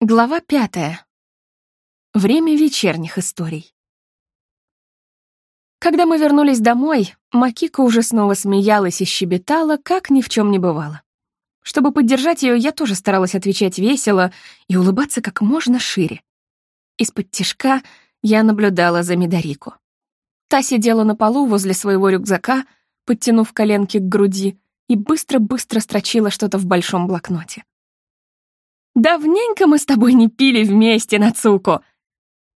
Глава пятая. Время вечерних историй. Когда мы вернулись домой, Макика уже снова смеялась и щебетала, как ни в чем не бывало. Чтобы поддержать ее, я тоже старалась отвечать весело и улыбаться как можно шире. Из-под тишка я наблюдала за Медорику. Та сидела на полу возле своего рюкзака, подтянув коленки к груди, и быстро-быстро строчила что-то в большом блокноте. Давненько мы с тобой не пили вместе, Нацуко!»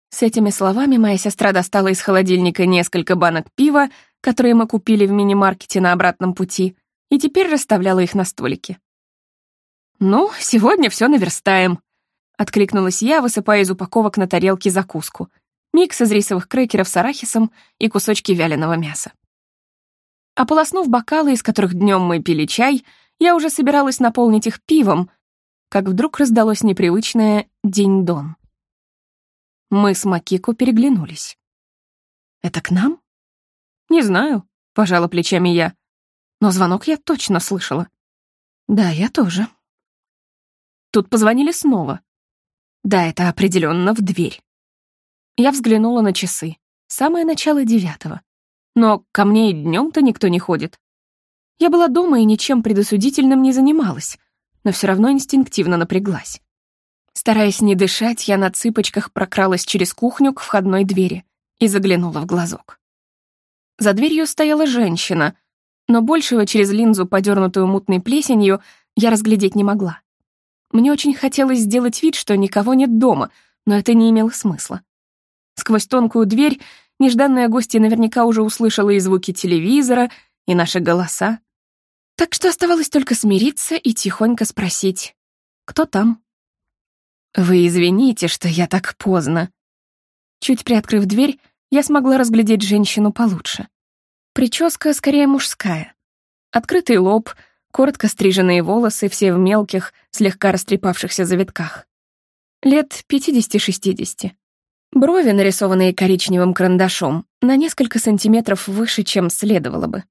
С этими словами моя сестра достала из холодильника несколько банок пива, которые мы купили в мини-маркете на обратном пути, и теперь расставляла их на столике. «Ну, сегодня все наверстаем», — откликнулась я, высыпая из упаковок на тарелки закуску. Микс из рисовых крекеров с арахисом и кусочки вяленого мяса. Ополоснув бокалы, из которых днем мы пили чай, я уже собиралась наполнить их пивом, как вдруг раздалось непривычное «день-дон». Мы с Макико переглянулись. «Это к нам?» «Не знаю», — пожала плечами я. «Но звонок я точно слышала». «Да, я тоже». Тут позвонили снова. Да, это определенно в дверь. Я взглянула на часы. Самое начало девятого. Но ко мне и днем-то никто не ходит. Я была дома и ничем предосудительным не занималась но все равно инстинктивно напряглась. Стараясь не дышать, я на цыпочках прокралась через кухню к входной двери и заглянула в глазок. За дверью стояла женщина, но большего через линзу, подернутую мутной плесенью, я разглядеть не могла. Мне очень хотелось сделать вид, что никого нет дома, но это не имело смысла. Сквозь тонкую дверь нежданная гостья наверняка уже услышала и звуки телевизора, и наши голоса. Так что оставалось только смириться и тихонько спросить, кто там? «Вы извините, что я так поздно». Чуть приоткрыв дверь, я смогла разглядеть женщину получше. Прическа скорее мужская. Открытый лоб, коротко стриженные волосы, все в мелких, слегка растрепавшихся завитках. Лет 50-60. Брови, нарисованные коричневым карандашом, на несколько сантиметров выше, чем следовало бы.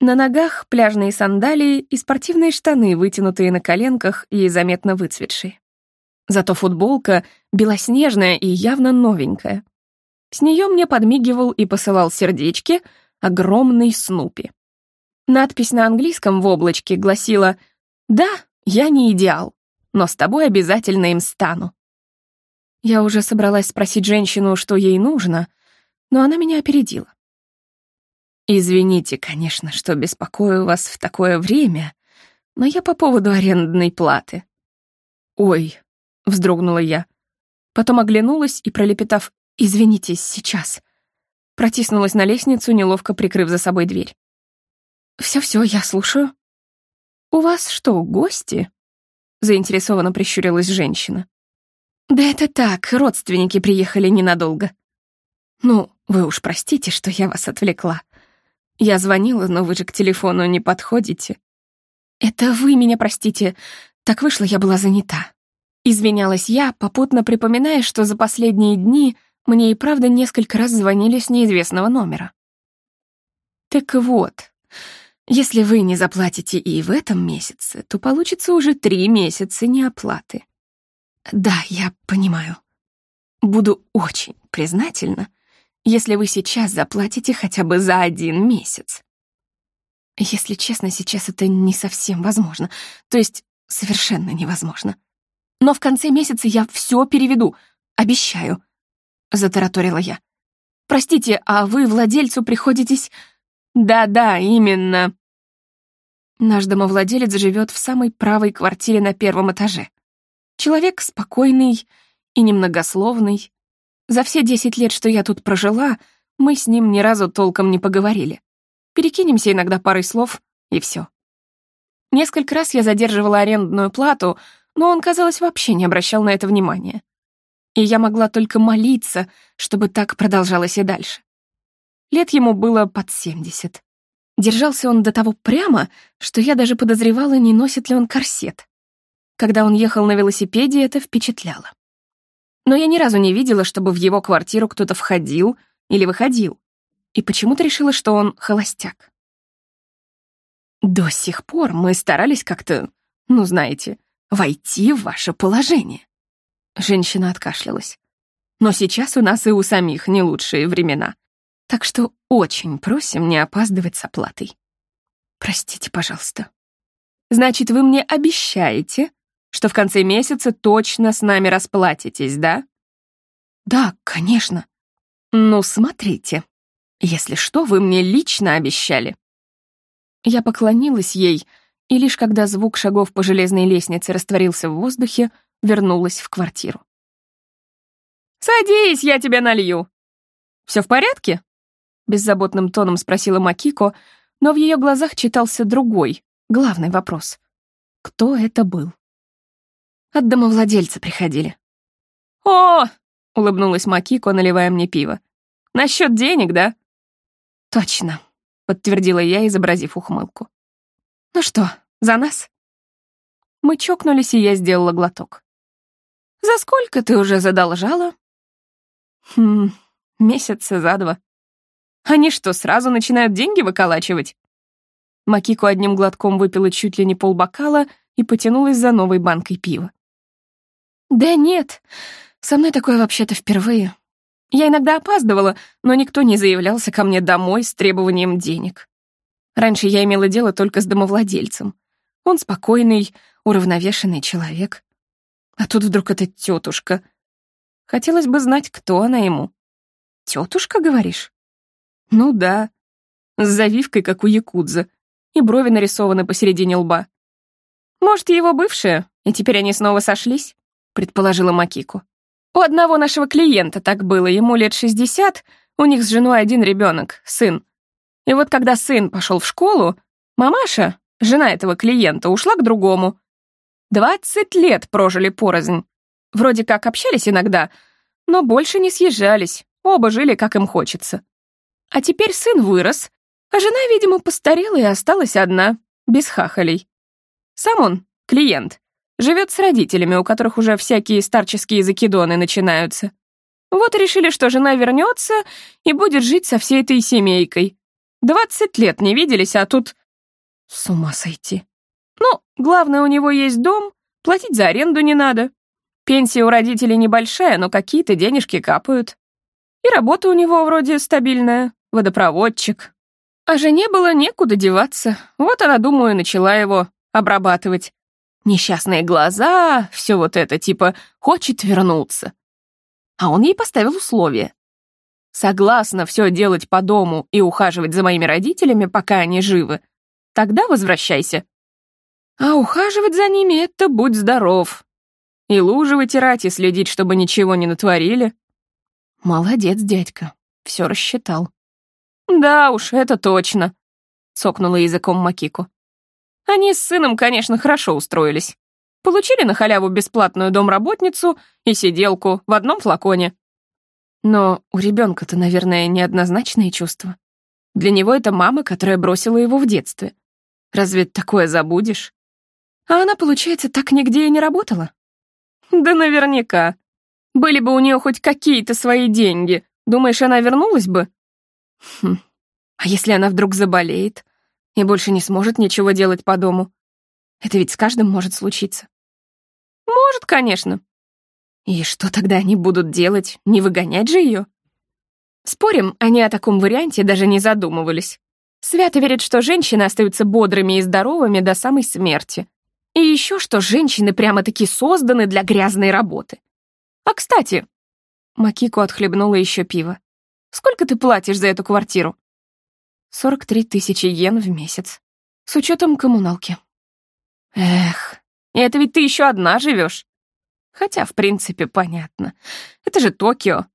На ногах пляжные сандалии и спортивные штаны, вытянутые на коленках и заметно выцветшие. Зато футболка белоснежная и явно новенькая. С нее мне подмигивал и посылал сердечки огромный Снупи. Надпись на английском в облачке гласила «Да, я не идеал, но с тобой обязательно им стану». Я уже собралась спросить женщину, что ей нужно, но она меня опередила. Извините, конечно, что беспокою вас в такое время, но я по поводу арендной платы. Ой, вздрогнула я. Потом оглянулась и, пролепетав «Извините, сейчас», протиснулась на лестницу, неловко прикрыв за собой дверь. «Всё-всё, я слушаю». «У вас что, гости?» заинтересованно прищурилась женщина. «Да это так, родственники приехали ненадолго». «Ну, вы уж простите, что я вас отвлекла», я звонила, но вы же к телефону не подходите. Это вы меня простите. Так вышло, я была занята. Извинялась я, попутно припоминая, что за последние дни мне и правда несколько раз звонили с неизвестного номера. Так вот, если вы не заплатите и в этом месяце, то получится уже три месяца неоплаты. Да, я понимаю. Буду очень признательна, если вы сейчас заплатите хотя бы за один месяц. Если честно, сейчас это не совсем возможно. То есть совершенно невозможно. Но в конце месяца я все переведу. Обещаю. Затараторила я. Простите, а вы владельцу приходитесь... Да-да, именно. Наш домовладелец живет в самой правой квартире на первом этаже. Человек спокойный и немногословный, за все десять лет, что я тут прожила, мы с ним ни разу толком не поговорили. Перекинемся иногда парой слов, и все. Несколько раз я задерживала арендную плату, но он, казалось, вообще не обращал на это внимания. И я могла только молиться, чтобы так продолжалось и дальше. Лет ему было под семьдесят. Держался он до того прямо, что я даже подозревала, не носит ли он корсет. Когда он ехал на велосипеде, это впечатляло но я ни разу не видела, чтобы в его квартиру кто-то входил или выходил, и почему-то решила, что он холостяк. До сих пор мы старались как-то, ну, знаете, войти в ваше положение. Женщина откашлялась. «Но сейчас у нас и у самих не лучшие времена. Так что очень просим не опаздывать с оплатой. Простите, пожалуйста. Значит, вы мне обещаете, что в конце месяца точно с нами расплатитесь, да? Да, конечно. Ну, смотрите. Если что, вы мне лично обещали. Я поклонилась ей, и лишь когда звук шагов по железной лестнице растворился в воздухе, вернулась в квартиру. «Садись, я тебя налью!» «Все в порядке?» Беззаботным тоном спросила Макико, но в ее глазах читался другой, главный вопрос. Кто это был? От домовладельца приходили. «О!» — улыбнулась Макико, наливая мне пиво. «Насчет денег, да?» «Точно», — подтвердила я, изобразив ухмылку. «Ну что, за нас?» Мы чокнулись, и я сделала глоток. «За сколько ты уже задолжала?» «Хм, месяца за два». «Они что, сразу начинают деньги выколачивать?» Макико одним глотком выпила чуть ли не полбокала и потянулась за новой банкой пива. «Да нет, со мной такое вообще-то впервые. Я иногда опаздывала, но никто не заявлялся ко мне домой с требованием денег. Раньше я имела дело только с домовладельцем. Он спокойный, уравновешенный человек. А тут вдруг эта тетушка. Хотелось бы знать, кто она ему. Тетушка, говоришь? Ну да, с завивкой, как у якудза, и брови нарисованы посередине лба. Может, его бывшая, и теперь они снова сошлись? Предположила Макику. У одного нашего клиента так было, ему лет 60, у них с женой один ребенок, сын. И вот когда сын пошел в школу, мамаша, жена этого клиента, ушла к другому. 20 лет прожили порознь. Вроде как общались иногда, но больше не съезжались, оба жили, как им хочется. А теперь сын вырос, а жена, видимо, постарела и осталась одна, без хахалей. Сам он, клиент, живет с родителями, у которых уже всякие старческие закидоны начинаются. Вот решили, что жена вернется и будет жить со всей этой семейкой. Двадцать лет не виделись, а тут... С ума сойти. Ну, главное, у него есть дом, платить за аренду не надо. Пенсия у родителей небольшая, но какие-то денежки капают. И работа у него вроде стабильная, водопроводчик. А жене было некуда деваться, вот она, думаю, начала его обрабатывать. Несчастные глаза, все вот это, типа, хочет вернуться. А он ей поставил условие. Согласна все делать по дому и ухаживать за моими родителями, пока они живы, тогда возвращайся. А ухаживать за ними — это будь здоров. И лужи вытирать, и следить, чтобы ничего не натворили. Молодец, дядька, все рассчитал. «Да уж, это точно», — цокнула языком Макику. «Они с сыном, конечно, хорошо устроились. Получили на халяву бесплатную домработницу и сиделку в одном флаконе. Но у ребенка-то, наверное, неоднозначные чувства. Для него это мама, которая бросила его в детстве. Разве такое забудешь? А она, получается, так нигде и не работала? Да наверняка. Были бы у нее хоть какие-то свои деньги. Думаешь, она вернулась бы? Хм. А если она вдруг заболеет и больше не сможет ничего делать по дому? Это ведь с каждым может случиться. Может, конечно. И что тогда они будут делать? Не выгонять же ее? Спорим, они о таком варианте даже не задумывались. Свято верят, что женщины остаются бодрыми и здоровыми до самой смерти. И еще что женщины прямо-таки созданы для грязной работы. А кстати, Макико отхлебнула еще пиво. Сколько ты платишь за эту квартиру?» «43 тысячи йен в месяц. С учетом коммуналки». «Эх, и это ведь ты еще одна живешь. Хотя, в принципе, понятно. Это же Токио».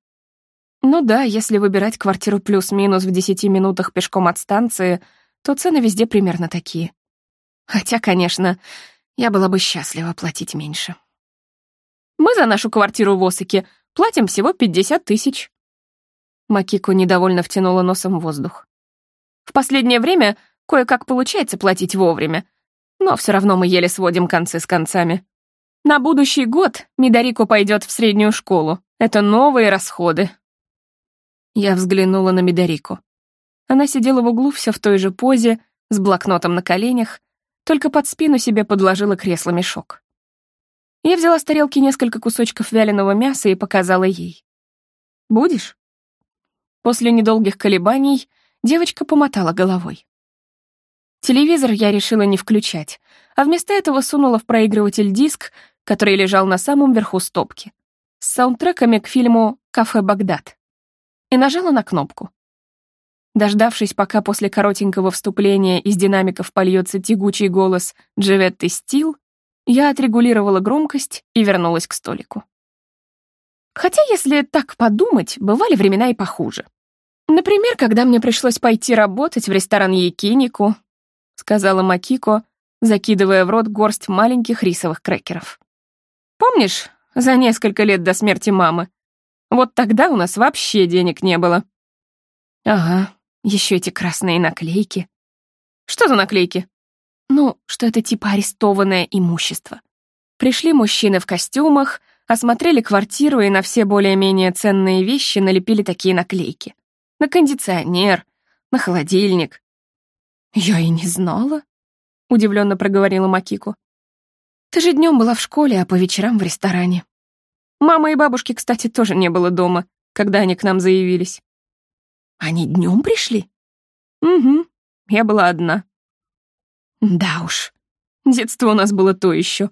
Ну да, если выбирать квартиру плюс-минус в 10 минутах пешком от станции, то цены везде примерно такие. Хотя, конечно, я была бы счастлива платить меньше. Мы за нашу квартиру в Осаке платим всего 50 тысяч. Макико недовольно втянула носом воздух. «В последнее время кое-как получается платить вовремя, но все равно мы еле сводим концы с концами. На будущий год Мидарико пойдет в среднюю школу. Это новые расходы». Я взглянула на Мидарико. Она сидела в углу все в той же позе, с блокнотом на коленях, только под спину себе подложила кресло-мешок. Я взяла с тарелки несколько кусочков вяленого мяса и показала ей. «Будешь?» После недолгих колебаний девочка помотала головой. Телевизор я решила не включать, а вместо этого сунула в проигрыватель диск, который лежал на самом верху стопки, с саундтреками к фильму «Кафе Багдад», и нажала на кнопку. Дождавшись, пока после коротенького вступления из динамиков польется тягучий голос Джеветты Стил, я отрегулировала громкость и вернулась к столику. Хотя, если так подумать, бывали времена и похуже. Например, когда мне пришлось пойти работать в ресторан Якинику, сказала Макико, закидывая в рот горсть маленьких рисовых крекеров. Помнишь, за несколько лет до смерти мамы? Вот тогда у нас вообще денег не было. Ага, еще эти красные наклейки. Что за наклейки? Ну, что это типа арестованное имущество. Пришли мужчины в костюмах, осмотрели квартиру и на все более-менее ценные вещи налепили такие наклейки. На кондиционер, на холодильник. Я и не знала, удивленно проговорила Макико. Ты же днем была в школе, а по вечерам в ресторане. Мама и бабушки, кстати, тоже не было дома, когда они к нам заявились. Они днем пришли? Угу, я была одна. Да уж, детство у нас было то еще.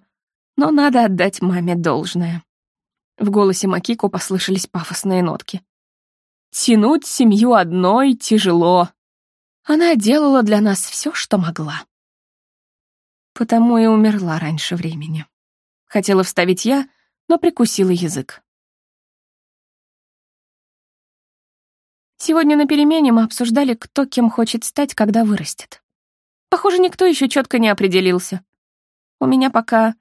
Но надо отдать маме должное. В голосе Макико послышались пафосные нотки. Тянуть семью одной тяжело. Она делала для нас все, что могла. Потому и умерла раньше времени. Хотела вставить я, но прикусила язык. Сегодня на перемене мы обсуждали, кто кем хочет стать, когда вырастет. Похоже, никто еще четко не определился. У меня пока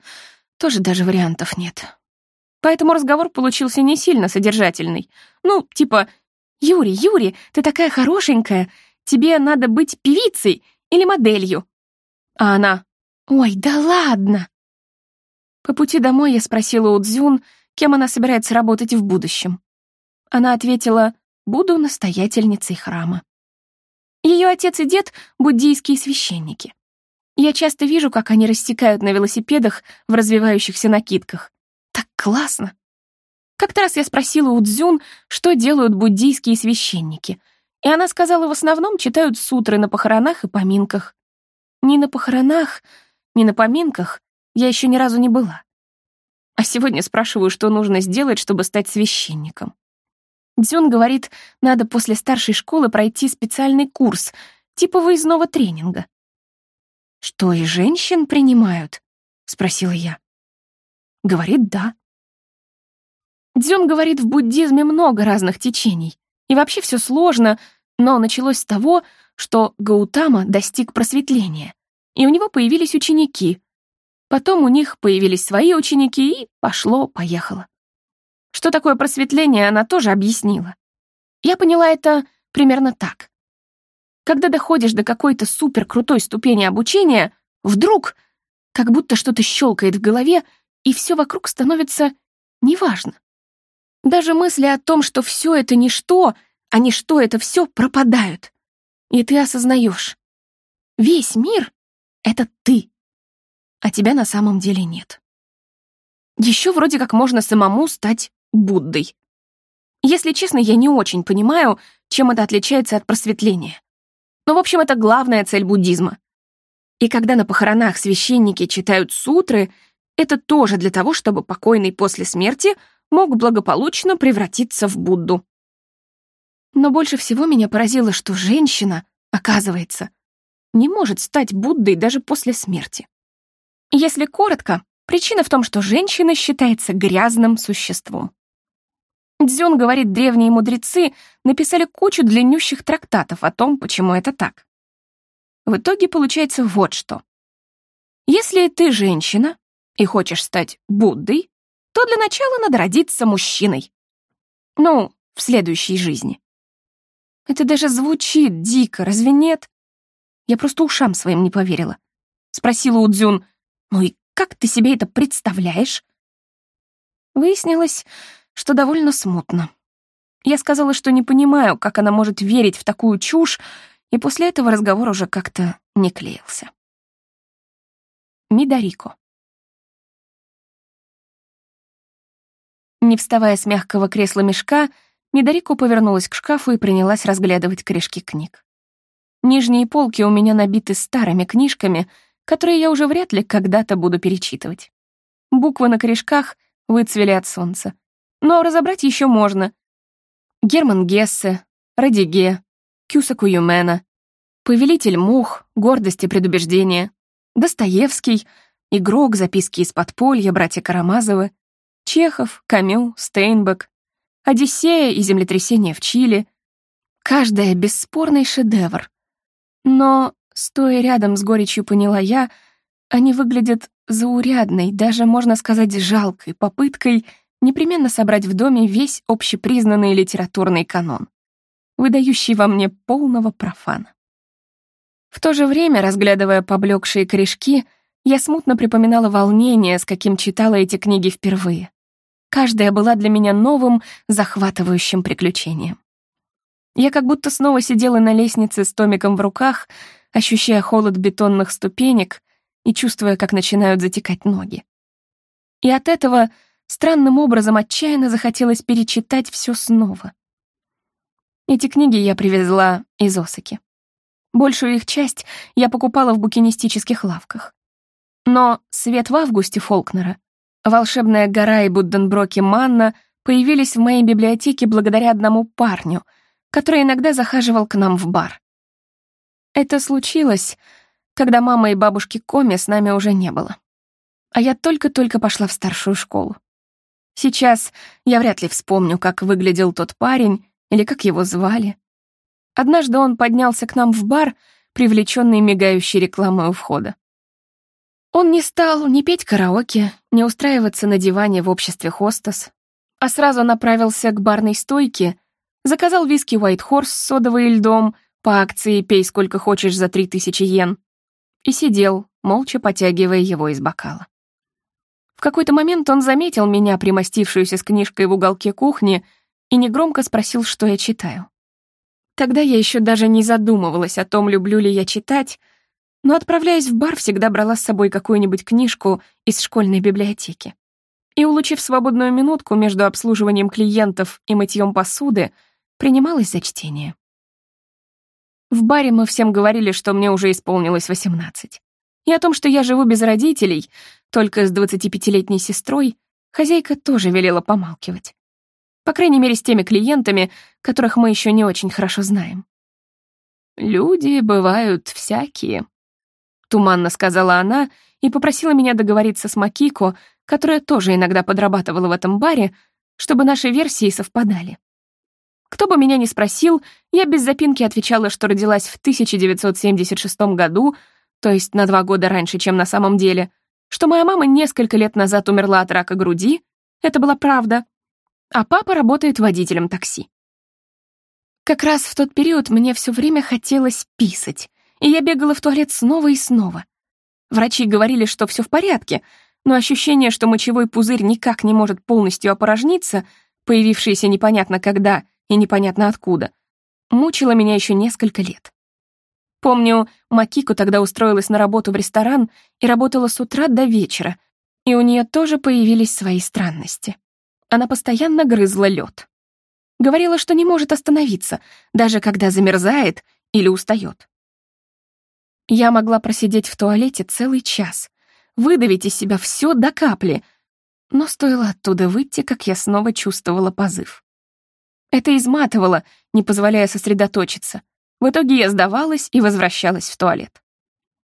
тоже даже вариантов нет. Поэтому разговор получился не сильно содержательный. Ну, типа, «Юрий, Юрий, ты такая хорошенькая, тебе надо быть певицей или моделью». А она, «Ой, да ладно». По пути домой я спросила у Цзюн, кем она собирается работать в будущем. Она ответила, буду настоятельницей храма. Ее отец и дед — буддийские священники. Я часто вижу, как они рассекают на велосипедах в развивающихся накидках. Так классно! Как-то раз я спросила у Цзюн, что делают буддийские священники, и она сказала, в основном читают сутры на похоронах и поминках. Ни на похоронах, ни на поминках я еще ни разу не была. А сегодня спрашиваю, что нужно сделать, чтобы стать священником. Дзюн говорит, надо после старшей школы пройти специальный курс, типа выездного тренинга. «Что, и женщин принимают?» — спросила я. Говорит, да. Дзюн говорит, в буддизме много разных течений, и вообще все сложно, но началось с того, что Гаутама достиг просветления, и у него появились ученики. Потом у них появились свои ученики, и пошло-поехало. Что такое просветление, она тоже объяснила. Я поняла это примерно так. Когда доходишь до какой-то супер крутой ступени обучения, вдруг как будто что-то щелкает в голове, и все вокруг становится неважно. Даже мысли о том, что все это ничто, а ничто это все пропадают. И ты осознаешь, весь мир — это ты, а тебя на самом деле нет. Еще вроде как можно самому стать Буддой. Если честно, я не очень понимаю, чем это отличается от просветления. Но, в общем, это главная цель буддизма. И когда на похоронах священники читают сутры, это тоже для того, чтобы покойный после смерти мог благополучно превратиться в Будду. Но больше всего меня поразило, что женщина, оказывается, не может стать Буддой даже после смерти. Если коротко, причина в том, что женщина считается грязным существом. Дзюн говорит, древние мудрецы написали кучу длиннющих трактатов о том, почему это так. В итоге получается вот что. Если ты женщина и хочешь стать Буддой, то для начала надо родиться мужчиной. Ну, в следующей жизни. Это даже звучит дико, разве нет? Я просто ушам своим не поверила. Спросила у Дзюн, ну и как ты себе это представляешь? Выяснилось, что довольно смутно. Я сказала, что не понимаю, как она может верить в такую чушь, и после этого разговор уже как-то не клеился. Мидарико. Не вставая с мягкого кресла мешка, Медорико повернулась к шкафу и принялась разглядывать корешки книг. Нижние полки у меня набиты старыми книжками, которые я уже вряд ли когда-то буду перечитывать. Буквы на корешках выцвели от солнца. Но разобрать еще можно. Герман Гессе, Радиге, Кюсаку Юмена, Повелитель мух, гордость и предубеждение, Достоевский, Игрок, записки из подполья, братья Карамазовы, Чехов, Камю, Стейнбек, Одиссея и землетрясение в Чили. Каждая бесспорный шедевр. Но, стоя рядом с горечью, поняла я, они выглядят заурядной, даже, можно сказать, жалкой попыткой непременно собрать в доме весь общепризнанный литературный канон, выдающий во мне полного профана. В то же время, разглядывая поблекшие корешки, я смутно припоминала волнение, с каким читала эти книги впервые. Каждая была для меня новым, захватывающим приключением. Я как будто снова сидела на лестнице с томиком в руках, ощущая холод бетонных ступенек и чувствуя, как начинают затекать ноги. И от этого странным образом отчаянно захотелось перечитать все снова. Эти книги я привезла из Осаки. Большую их часть я покупала в букинистических лавках. Но «Свет в августе» Фолкнера, «Волшебная гора» и «Будденброки Манна» появились в моей библиотеке благодаря одному парню, который иногда захаживал к нам в бар. Это случилось, когда мама и бабушки Коми с нами уже не было. А я только-только пошла в старшую школу. Сейчас я вряд ли вспомню, как выглядел тот парень или как его звали. Однажды он поднялся к нам в бар, привлеченный мигающей рекламой у входа. Он не стал ни петь караоке, ни устраиваться на диване в обществе хостес, а сразу направился к барной стойке, заказал виски White Horse с содовой льдом по акции «Пей сколько хочешь за 3000 йен» и сидел, молча потягивая его из бокала. В какой-то момент он заметил меня, примостившуюся с книжкой в уголке кухни, и негромко спросил, что я читаю. Тогда я еще даже не задумывалась о том, люблю ли я читать, но, отправляясь в бар, всегда брала с собой какую-нибудь книжку из школьной библиотеки. И, улучив свободную минутку между обслуживанием клиентов и мытьем посуды, принималась за чтение. В баре мы всем говорили, что мне уже исполнилось 18. И о том, что я живу без родителей, только с 25-летней сестрой, хозяйка тоже велела помалкивать. По крайней мере, с теми клиентами, которых мы еще не очень хорошо знаем. «Люди бывают всякие», — туманно сказала она и попросила меня договориться с Макико, которая тоже иногда подрабатывала в этом баре, чтобы наши версии совпадали. Кто бы меня ни спросил, я без запинки отвечала, что родилась в 1976 году, то есть на два года раньше, чем на самом деле, что моя мама несколько лет назад умерла от рака груди, это была правда, а папа работает водителем такси. Как раз в тот период мне все время хотелось писать, и я бегала в туалет снова и снова. Врачи говорили, что все в порядке, но ощущение, что мочевой пузырь никак не может полностью опорожниться, появившееся непонятно когда и непонятно откуда, мучило меня еще несколько лет. Помню, Макико тогда устроилась на работу в ресторан и работала с утра до вечера, и у нее тоже появились свои странности. Она постоянно грызла лед. Говорила, что не может остановиться, даже когда замерзает или устает. Я могла просидеть в туалете целый час, выдавить из себя все до капли, но стоило оттуда выйти, как я снова чувствовала позыв. Это изматывало, не позволяя сосредоточиться. В итоге я сдавалась и возвращалась в туалет.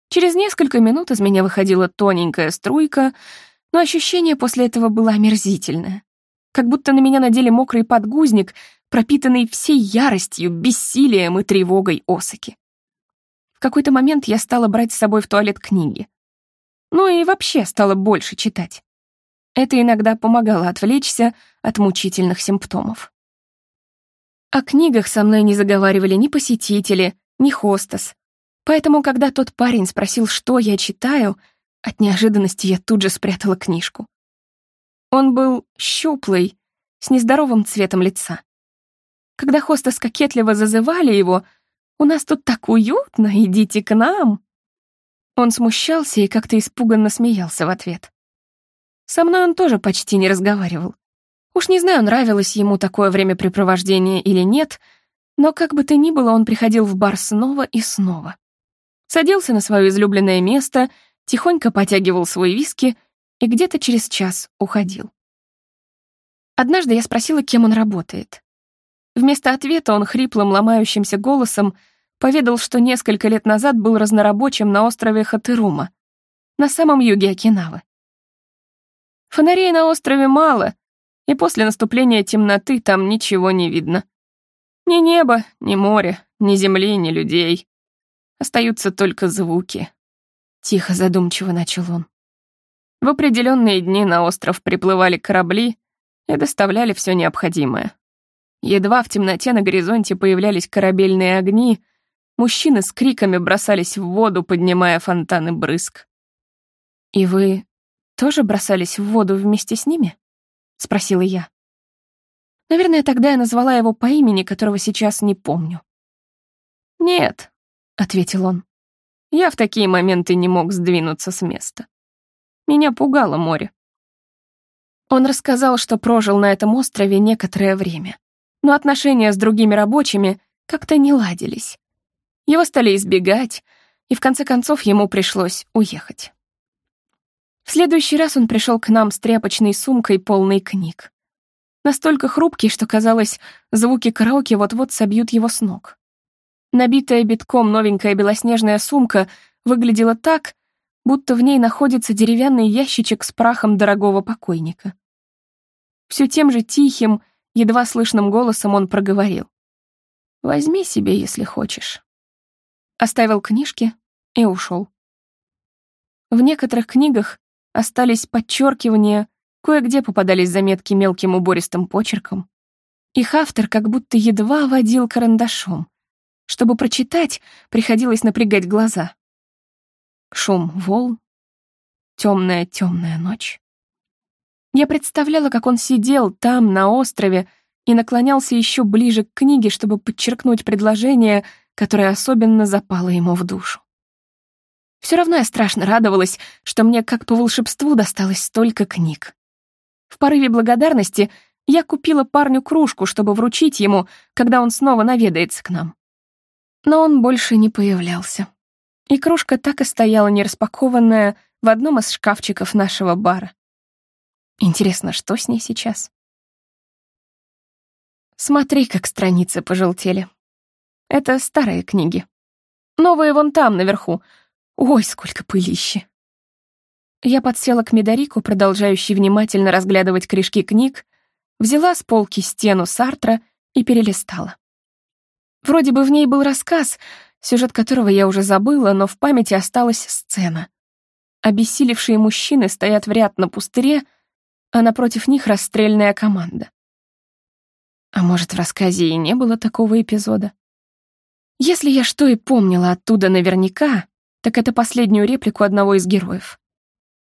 Через несколько минут из меня выходила тоненькая струйка, но ощущение после этого было омерзительное как будто на меня надели мокрый подгузник, пропитанный всей яростью, бессилием и тревогой Осаки. Какой-то момент я стала брать с собой в туалет книги. Ну и вообще стала больше читать. Это иногда помогало отвлечься от мучительных симптомов. О книгах со мной не заговаривали ни посетители, ни хостес. Поэтому, когда тот парень спросил, что я читаю, от неожиданности я тут же спрятала книжку. Он был щуплый, с нездоровым цветом лица. Когда хостес кокетливо зазывали его, «У нас тут так уютно, идите к нам!» Он смущался и как-то испуганно смеялся в ответ. Со мной он тоже почти не разговаривал. Уж не знаю, нравилось ему такое времяпрепровождение или нет, но как бы то ни было, он приходил в бар снова и снова. Садился на свое излюбленное место, тихонько потягивал свой виски и где-то через час уходил. Однажды я спросила, кем он работает. Вместо ответа он хриплым, ломающимся голосом поведал, что несколько лет назад был разнорабочим на острове Хатырума, на самом юге Окинавы. Фонарей на острове мало, и после наступления темноты там ничего не видно. Ни неба, ни моря, ни земли, ни людей. Остаются только звуки. Тихо задумчиво начал он. В определенные дни на остров приплывали корабли и доставляли все необходимое. Едва в темноте на горизонте появлялись корабельные огни, мужчины с криками бросались в воду, поднимая фонтаны брызг. «И вы тоже бросались в воду вместе с ними?» — спросила я. Наверное, тогда я назвала его по имени, которого сейчас не помню. «Нет», — ответил он. «Я в такие моменты не мог сдвинуться с места. Меня пугало море». Он рассказал, что прожил на этом острове некоторое время, но отношения с другими рабочими как-то не ладились. Его стали избегать, и в конце концов ему пришлось уехать. В следующий раз он пришел к нам с тряпочной сумкой, полной книг настолько хрупкий, что, казалось, звуки караоке вот-вот собьют его с ног. Набитая битком новенькая белоснежная сумка выглядела так, будто в ней находится деревянный ящичек с прахом дорогого покойника. Все тем же тихим, едва слышным голосом он проговорил. «Возьми себе, если хочешь». Оставил книжки и ушел. В некоторых книгах остались подчеркивания, Кое-где попадались заметки мелким убористым почерком. Их автор как будто едва водил карандашом. Чтобы прочитать, приходилось напрягать глаза. Шум волн, темная-темная ночь. Я представляла, как он сидел там, на острове, и наклонялся еще ближе к книге, чтобы подчеркнуть предложение, которое особенно запало ему в душу. Все равно я страшно радовалась, что мне как по волшебству досталось столько книг. В порыве благодарности я купила парню кружку, чтобы вручить ему, когда он снова наведается к нам. Но он больше не появлялся. И кружка так и стояла нераспакованная в одном из шкафчиков нашего бара. Интересно, что с ней сейчас? Смотри, как страницы пожелтели. Это старые книги. Новые вон там, наверху. Ой, сколько пылищи. Я подсела к Медорику, продолжающей внимательно разглядывать корешки книг, взяла с полки стену Сартра и перелистала. Вроде бы в ней был рассказ, сюжет которого я уже забыла, но в памяти осталась сцена. Обессилевшие мужчины стоят в ряд на пустыре, а напротив них расстрельная команда. А может, в рассказе и не было такого эпизода? Если я что и помнила оттуда наверняка, так это последнюю реплику одного из героев.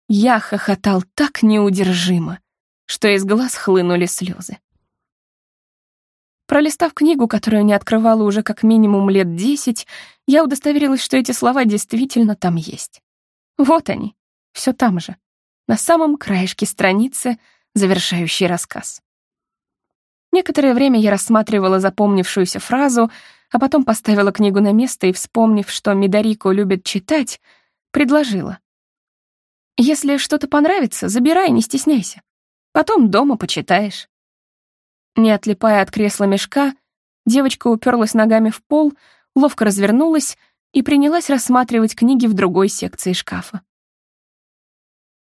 Я хохотал так неудержимо, что из глаз хлынули слезы. Пролистав книгу, которую не открывала уже как минимум лет десять, я удостоверилась, что эти слова действительно там есть. Вот они, все там же, на самом краешке страницы, завершающий рассказ. Некоторое время я рассматривала запомнившуюся фразу, а потом поставила книгу на место и, вспомнив, что Мидарико любит читать, предложила. Если что-то понравится, забирай, не стесняйся. Потом дома почитаешь. Не отлипая от кресла мешка, девочка уперлась ногами в пол, ловко развернулась и принялась рассматривать книги в другой секции шкафа.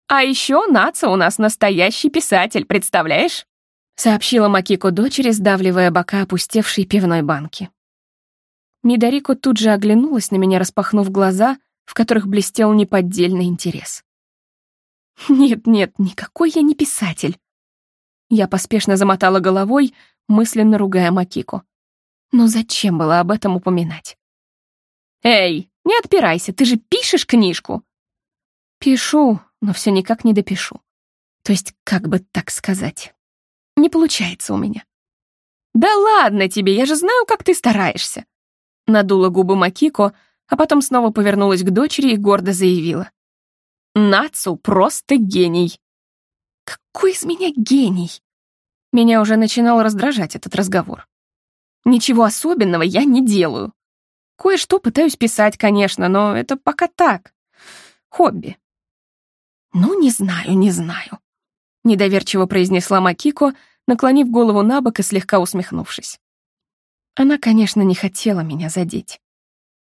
«А еще Наца у нас настоящий писатель, представляешь?» Сообщила Макико дочери, сдавливая бока опустевшей пивной банки. Мидарико тут же оглянулась на меня, распахнув глаза, в которых блестел неподдельный интерес. Нет-нет, никакой я не писатель. Я поспешно замотала головой, мысленно ругая Макико. Но зачем было об этом упоминать? «Эй, не отпирайся, ты же пишешь книжку!» «Пишу, но все никак не допишу. То есть, как бы так сказать, не получается у меня». «Да ладно тебе, я же знаю, как ты стараешься!» Надула губы Макико, а потом снова повернулась к дочери и гордо заявила. Нацу просто гений. Какой из меня гений? Меня уже начинал раздражать этот разговор. Ничего особенного я не делаю. Кое-что пытаюсь писать, конечно, но это пока так. Хобби. «Ну, не знаю, не знаю», — недоверчиво произнесла Макико, наклонив голову на бок и слегка усмехнувшись. Она, конечно, не хотела меня задеть.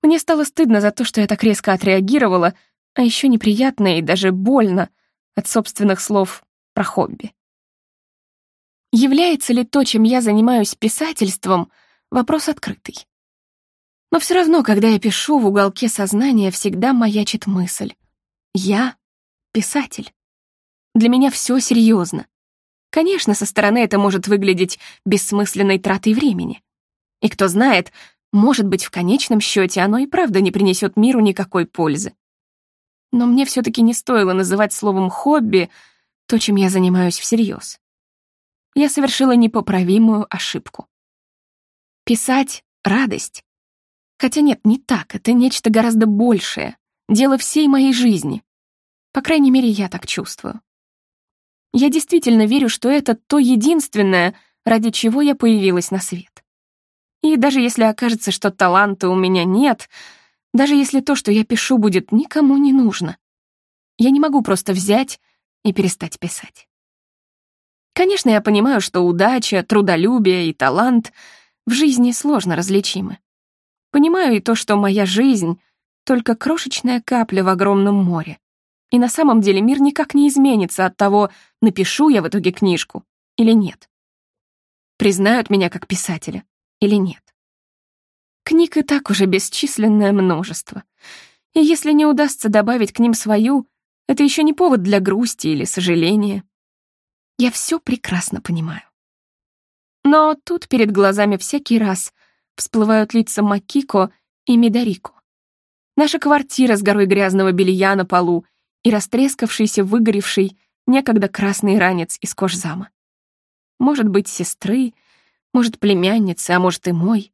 Мне стало стыдно за то, что я так резко отреагировала, а еще неприятно и даже больно от собственных слов про хобби. Является ли то, чем я занимаюсь писательством, вопрос открытый. Но все равно, когда я пишу, в уголке сознания всегда маячит мысль. Я писатель. Для меня все серьезно. Конечно, со стороны это может выглядеть бессмысленной тратой времени. И кто знает, может быть, в конечном счете оно и правда не принесет миру никакой пользы. Но мне все-таки не стоило называть словом «хобби» то, чем я занимаюсь всерьез. Я совершила непоправимую ошибку. Писать — радость. Хотя нет, не так, это нечто гораздо большее, дело всей моей жизни. По крайней мере, я так чувствую. Я действительно верю, что это то единственное, ради чего я появилась на свет. И даже если окажется, что таланта у меня нет, даже если то, что я пишу, будет никому не нужно, я не могу просто взять и перестать писать. Конечно, я понимаю, что удача, трудолюбие и талант в жизни сложно различимы. Понимаю и то, что моя жизнь — только крошечная капля в огромном море, и на самом деле мир никак не изменится от того, напишу я в итоге книжку или нет. Признают меня как писателя или нет. Книг и так уже бесчисленное множество. И если не удастся добавить к ним свою, это еще не повод для грусти или сожаления. Я все прекрасно понимаю. Но тут перед глазами всякий раз всплывают лица Макико и Мидарико. Наша квартира с горой грязного белья на полу и растрескавшийся, выгоревший, некогда красный ранец из кожзама. Может быть, сестры, может, племянницы, а может и мой.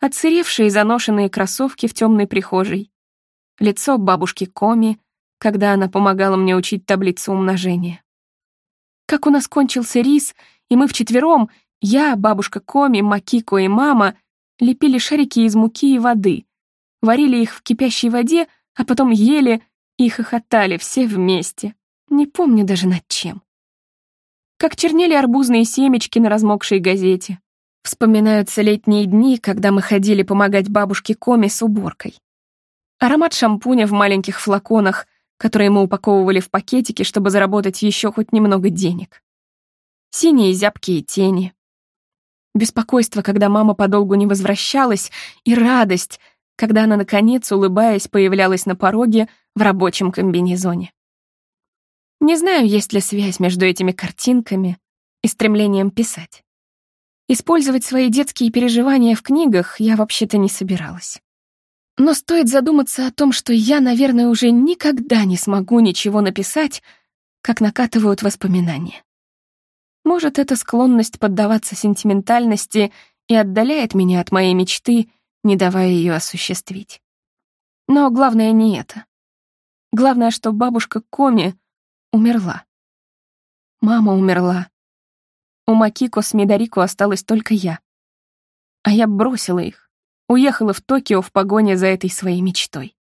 Отсыревшие заношенные кроссовки в темной прихожей. Лицо бабушки Коми, когда она помогала мне учить таблицу умножения. Как у нас кончился рис, и мы вчетвером, я, бабушка Коми, Макико и мама, лепили шарики из муки и воды, варили их в кипящей воде, а потом ели, и хохотали все вместе, не помню даже над чем. Как чернели арбузные семечки на размокшей газете. Вспоминаются летние дни, когда мы ходили помогать бабушке Коме с уборкой. Аромат шампуня в маленьких флаконах, которые мы упаковывали в пакетики, чтобы заработать еще хоть немного денег. Синие зябкие тени. Беспокойство, когда мама подолгу не возвращалась, и радость, когда она, наконец, улыбаясь, появлялась на пороге в рабочем комбинезоне. Не знаю, есть ли связь между этими картинками и стремлением писать. Использовать свои детские переживания в книгах я вообще-то не собиралась. Но стоит задуматься о том, что я, наверное, уже никогда не смогу ничего написать, как накатывают воспоминания. Может, эта склонность поддаваться сентиментальности и отдаляет меня от моей мечты не давая ее осуществить. Но главное не это. Главное, что бабушка Коми умерла. Мама умерла. У Макико с Мидарико осталась только я. А я бросила их, уехала в Токио в погоне за этой своей мечтой.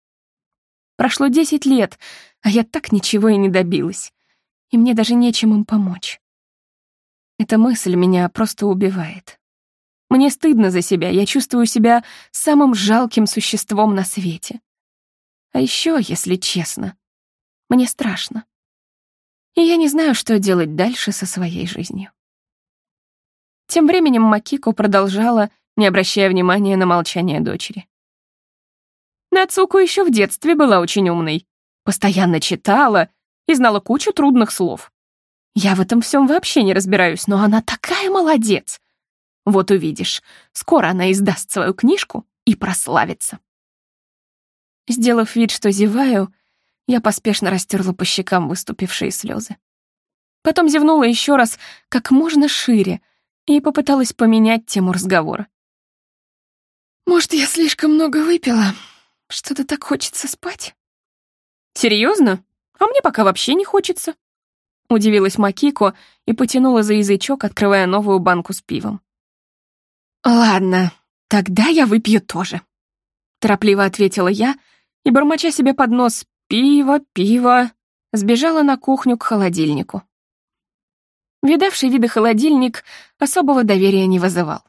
Прошло десять лет, а я так ничего и не добилась, и мне даже нечем им помочь. Эта мысль меня просто убивает. Мне стыдно за себя, я чувствую себя самым жалким существом на свете. А еще, если честно, мне страшно. И я не знаю, что делать дальше со своей жизнью. Тем временем Макико продолжала, не обращая внимания на молчание дочери. Нацуку еще в детстве была очень умной, постоянно читала и знала кучу трудных слов. Я в этом всем вообще не разбираюсь, но она такая молодец. Вот увидишь, скоро она издаст свою книжку и прославится. Сделав вид, что зеваю, я поспешно растерла по щекам выступившие слезы. Потом зевнула еще раз как можно шире и попыталась поменять тему разговора. «Может, я слишком много выпила? Что-то так хочется спать?» «Серьезно? А мне пока вообще не хочется. — удивилась Макико и потянула за язычок, открывая новую банку с пивом. «Ладно, тогда я выпью тоже», — торопливо ответила я и, бормоча себе под нос «пиво, пиво», сбежала на кухню к холодильнику. Видавший виды холодильник особого доверия не вызывал.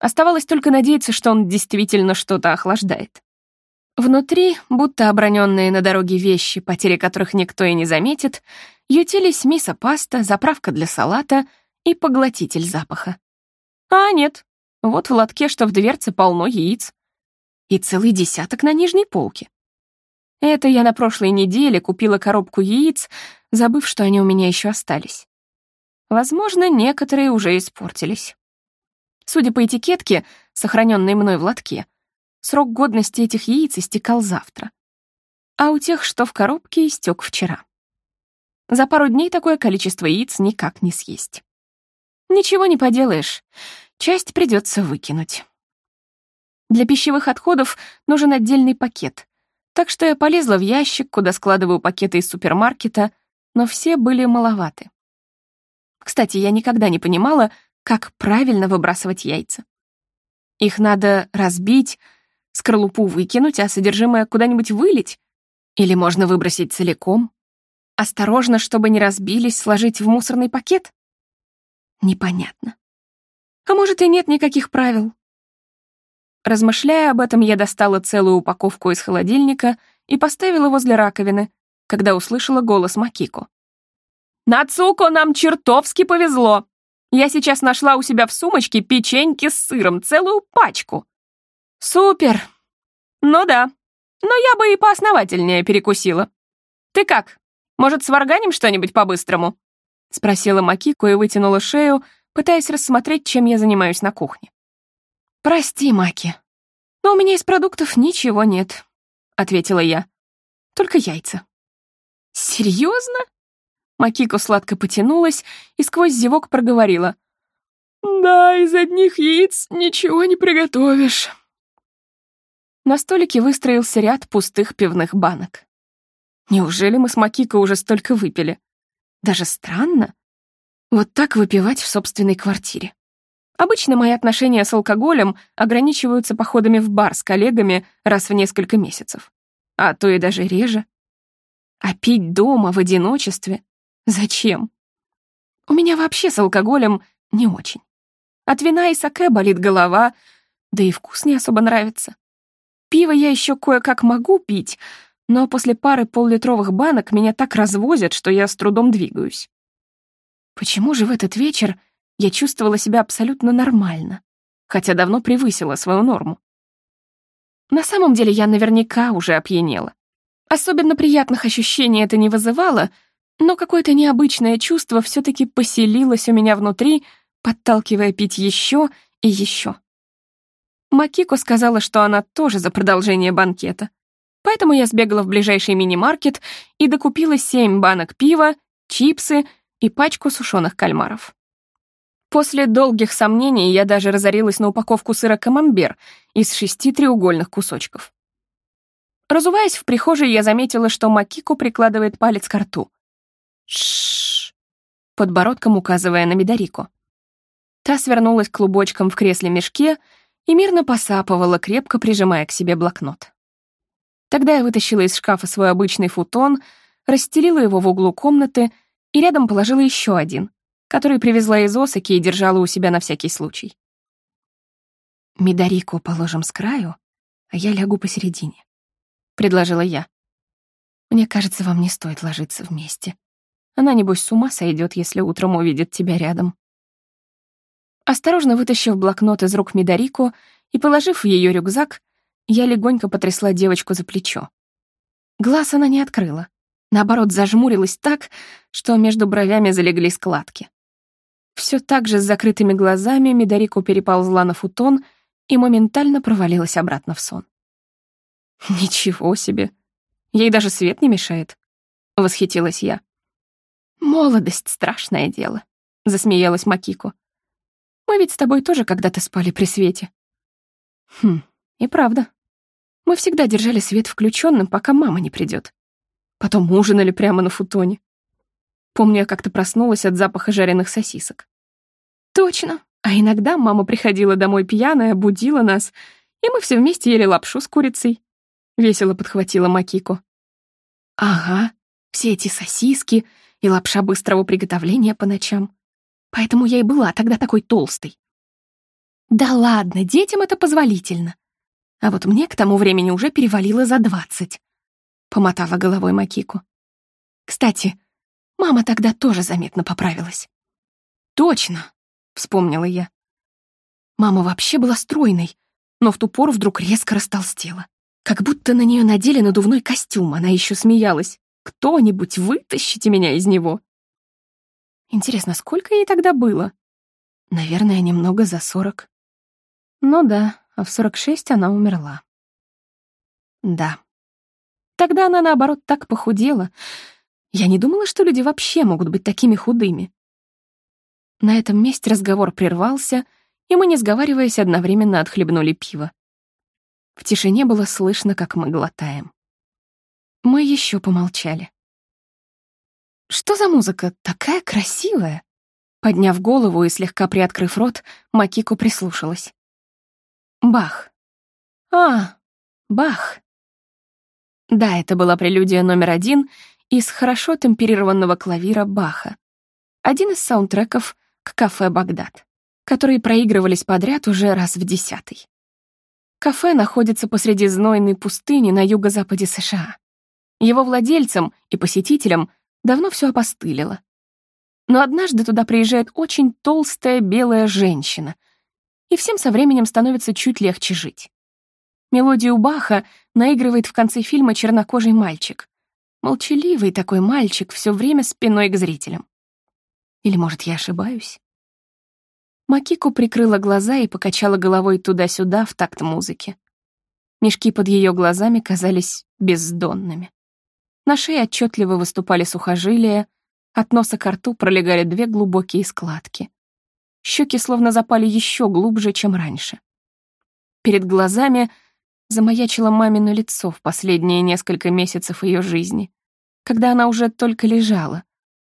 Оставалось только надеяться, что он действительно что-то охлаждает. Внутри, будто оброненные на дороге вещи, потери которых никто и не заметит, ютились мисо-паста, заправка для салата и поглотитель запаха. А нет, вот в лотке, что в дверце, полно яиц. И целый десяток на нижней полке. Это я на прошлой неделе купила коробку яиц, забыв, что они у меня еще остались. Возможно, некоторые уже испортились. Судя по этикетке, сохраненной мной в лотке, срок годности этих яиц истекал завтра. А у тех, что в коробке, истек вчера. За пару дней такое количество яиц никак не съесть. Ничего не поделаешь, часть придется выкинуть. Для пищевых отходов нужен отдельный пакет, так что я полезла в ящик, куда складываю пакеты из супермаркета, но все были маловаты. Кстати, я никогда не понимала, как правильно выбрасывать яйца. Их надо разбить, скорлупу выкинуть, а содержимое куда-нибудь вылить. Или можно выбросить целиком. Осторожно, чтобы не разбились, сложить в мусорный пакет? Непонятно. А может, и нет никаких правил. Размышляя об этом, я достала целую упаковку из холодильника и поставила возле раковины, когда услышала голос Макико. «Нацуко, нам чертовски повезло! Я сейчас нашла у себя в сумочке печеньки с сыром, целую пачку!» «Супер! Ну да, но я бы и поосновательнее перекусила. Ты как, может, сварганим что-нибудь по-быстрому?» — спросила Макико и вытянула шею, пытаясь рассмотреть, чем я занимаюсь на кухне. «Прости, Маки, но у меня из продуктов ничего нет», — ответила я. «Только яйца». «Серьезно?» Макико сладко потянулась и сквозь зевок проговорила. «Да, из одних яиц ничего не приготовишь». На столике выстроился ряд пустых пивных банок. Неужели мы с Макико уже столько выпили? Даже странно. Вот так выпивать в собственной квартире. Обычно мои отношения с алкоголем ограничиваются походами в бар с коллегами раз в несколько месяцев. А то и даже реже. А пить дома в одиночестве Зачем? У меня вообще с алкоголем не очень. От вина и саке болит голова, да и вкус не особо нравится. Пиво я еще кое-как могу пить, но после пары поллитровых банок меня так развозят, что я с трудом двигаюсь. Почему же в этот вечер я чувствовала себя абсолютно нормально, хотя давно превысила свою норму? На самом деле я наверняка уже опьянела. Особенно приятных ощущений это не вызывало — но какое-то необычное чувство все-таки поселилось у меня внутри, подталкивая пить еще и еще. Макико сказала, что она тоже за продолжение банкета. Поэтому я сбегала в ближайший мини-маркет и докупила семь банок пива, чипсы и пачку сушеных кальмаров. После долгих сомнений я даже разорилась на упаковку сыра камамбер из шести треугольных кусочков. Разуваясь в прихожей, я заметила, что Макико прикладывает палец к рту. Шш, подбородком указывая на Медорику. Та свернулась клубочком в кресле-мешке и мирно посапывала, крепко прижимая к себе блокнот. Тогда я вытащила из шкафа свой обычный футон, расстелила его в углу комнаты и рядом положила еще один, который привезла из Осаки и держала у себя на всякий случай. «Медорику положим с краю, а я лягу посередине», — предложила я. «Мне кажется, вам не стоит ложиться вместе. Она, небось, с ума сойдет, если утром увидит тебя рядом. Осторожно вытащив блокнот из рук Мидарико и положив в ее рюкзак, я легонько потрясла девочку за плечо. Глаз она не открыла. Наоборот, зажмурилась так, что между бровями залегли складки. Все так же с закрытыми глазами Мидарико переползла на футон и моментально провалилась обратно в сон. «Ничего себе! Ей даже свет не мешает», — восхитилась я. «Молодость — страшное дело», — засмеялась Макико. «Мы ведь с тобой тоже когда-то спали при свете». «Хм, и правда. Мы всегда держали свет включенным, пока мама не придет. Потом ужинали прямо на футоне. Помню, я как-то проснулась от запаха жареных сосисок. Точно. А иногда мама приходила домой пьяная, будила нас, и мы все вместе ели лапшу с курицей. Весело подхватила Макико. Ага, все эти сосиски и лапша быстрого приготовления по ночам. Поэтому я и была тогда такой толстой. Да ладно, детям это позволительно. А вот мне к тому времени уже перевалило за двадцать. Помотала головой Макику. Кстати, мама тогда тоже заметно поправилась. Точно, вспомнила я. Мама вообще была стройной, но в ту пору вдруг резко растолстела. Как будто на нее надели надувной костюм, она еще смеялась. «Кто-нибудь, вытащите меня из него!» Интересно, сколько ей тогда было? Наверное, немного за сорок. Ну да, а в сорок шесть она умерла. Да. Тогда она, наоборот, так похудела. Я не думала, что люди вообще могут быть такими худыми. На этом месте разговор прервался, и мы, не сговариваясь, одновременно отхлебнули пиво. В тишине было слышно, как мы глотаем. Мы еще помолчали. «Что за музыка? Такая красивая!» Подняв голову и слегка приоткрыв рот, Макико прислушалась. «Бах! А, Бах!» Да, это была прелюдия номер один из хорошо темперированного клавира Баха. Один из саундтреков к кафе «Багдад», которые проигрывались подряд уже раз в десятый. Кафе находится посреди знойной пустыни на юго-западе США. Его владельцам и посетителям давно все опостылило. Но однажды туда приезжает очень толстая белая женщина, и всем со временем становится чуть легче жить. Мелодию Баха наигрывает в конце фильма чернокожий мальчик. Молчаливый такой мальчик, все время спиной к зрителям. Или, может, я ошибаюсь? Макико прикрыла глаза и покачала головой туда-сюда в такт музыки. Мешки под ее глазами казались бездонными. На шее отчетливо выступали сухожилия, от носа к рту пролегали две глубокие складки. Щеки словно запали еще глубже, чем раньше. Перед глазами замаячило мамино лицо в последние несколько месяцев ее жизни, когда она уже только лежала,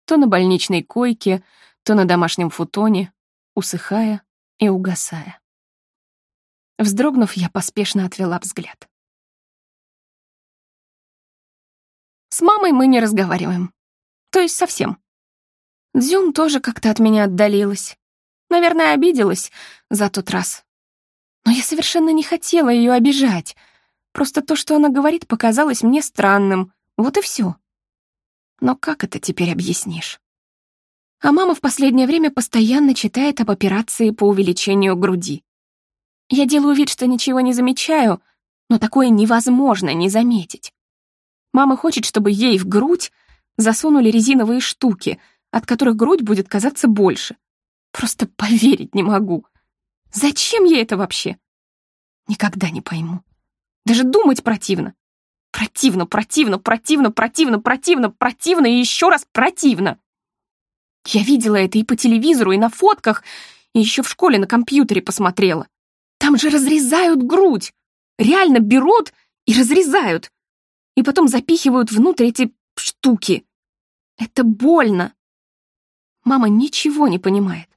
то на больничной койке, то на домашнем футоне, усыхая и угасая. Вздрогнув, я поспешно отвела взгляд. С мамой мы не разговариваем. То есть совсем. Дзюм тоже как-то от меня отдалилась. Наверное, обиделась за тот раз. Но я совершенно не хотела ее обижать. Просто то, что она говорит, показалось мне странным. Вот и все. Но как это теперь объяснишь? А мама в последнее время постоянно читает об операции по увеличению груди. Я делаю вид, что ничего не замечаю, но такое невозможно не заметить. Мама хочет, чтобы ей в грудь засунули резиновые штуки, от которых грудь будет казаться больше. Просто поверить не могу. Зачем ей это вообще? Никогда не пойму. Даже думать противно. Противно, противно, противно, противно, противно, противно и еще раз противно. Я видела это и по телевизору, и на фотках, и еще в школе на компьютере посмотрела. Там же разрезают грудь. Реально берут и разрезают и потом запихивают внутрь эти штуки. Это больно. Мама ничего не понимает.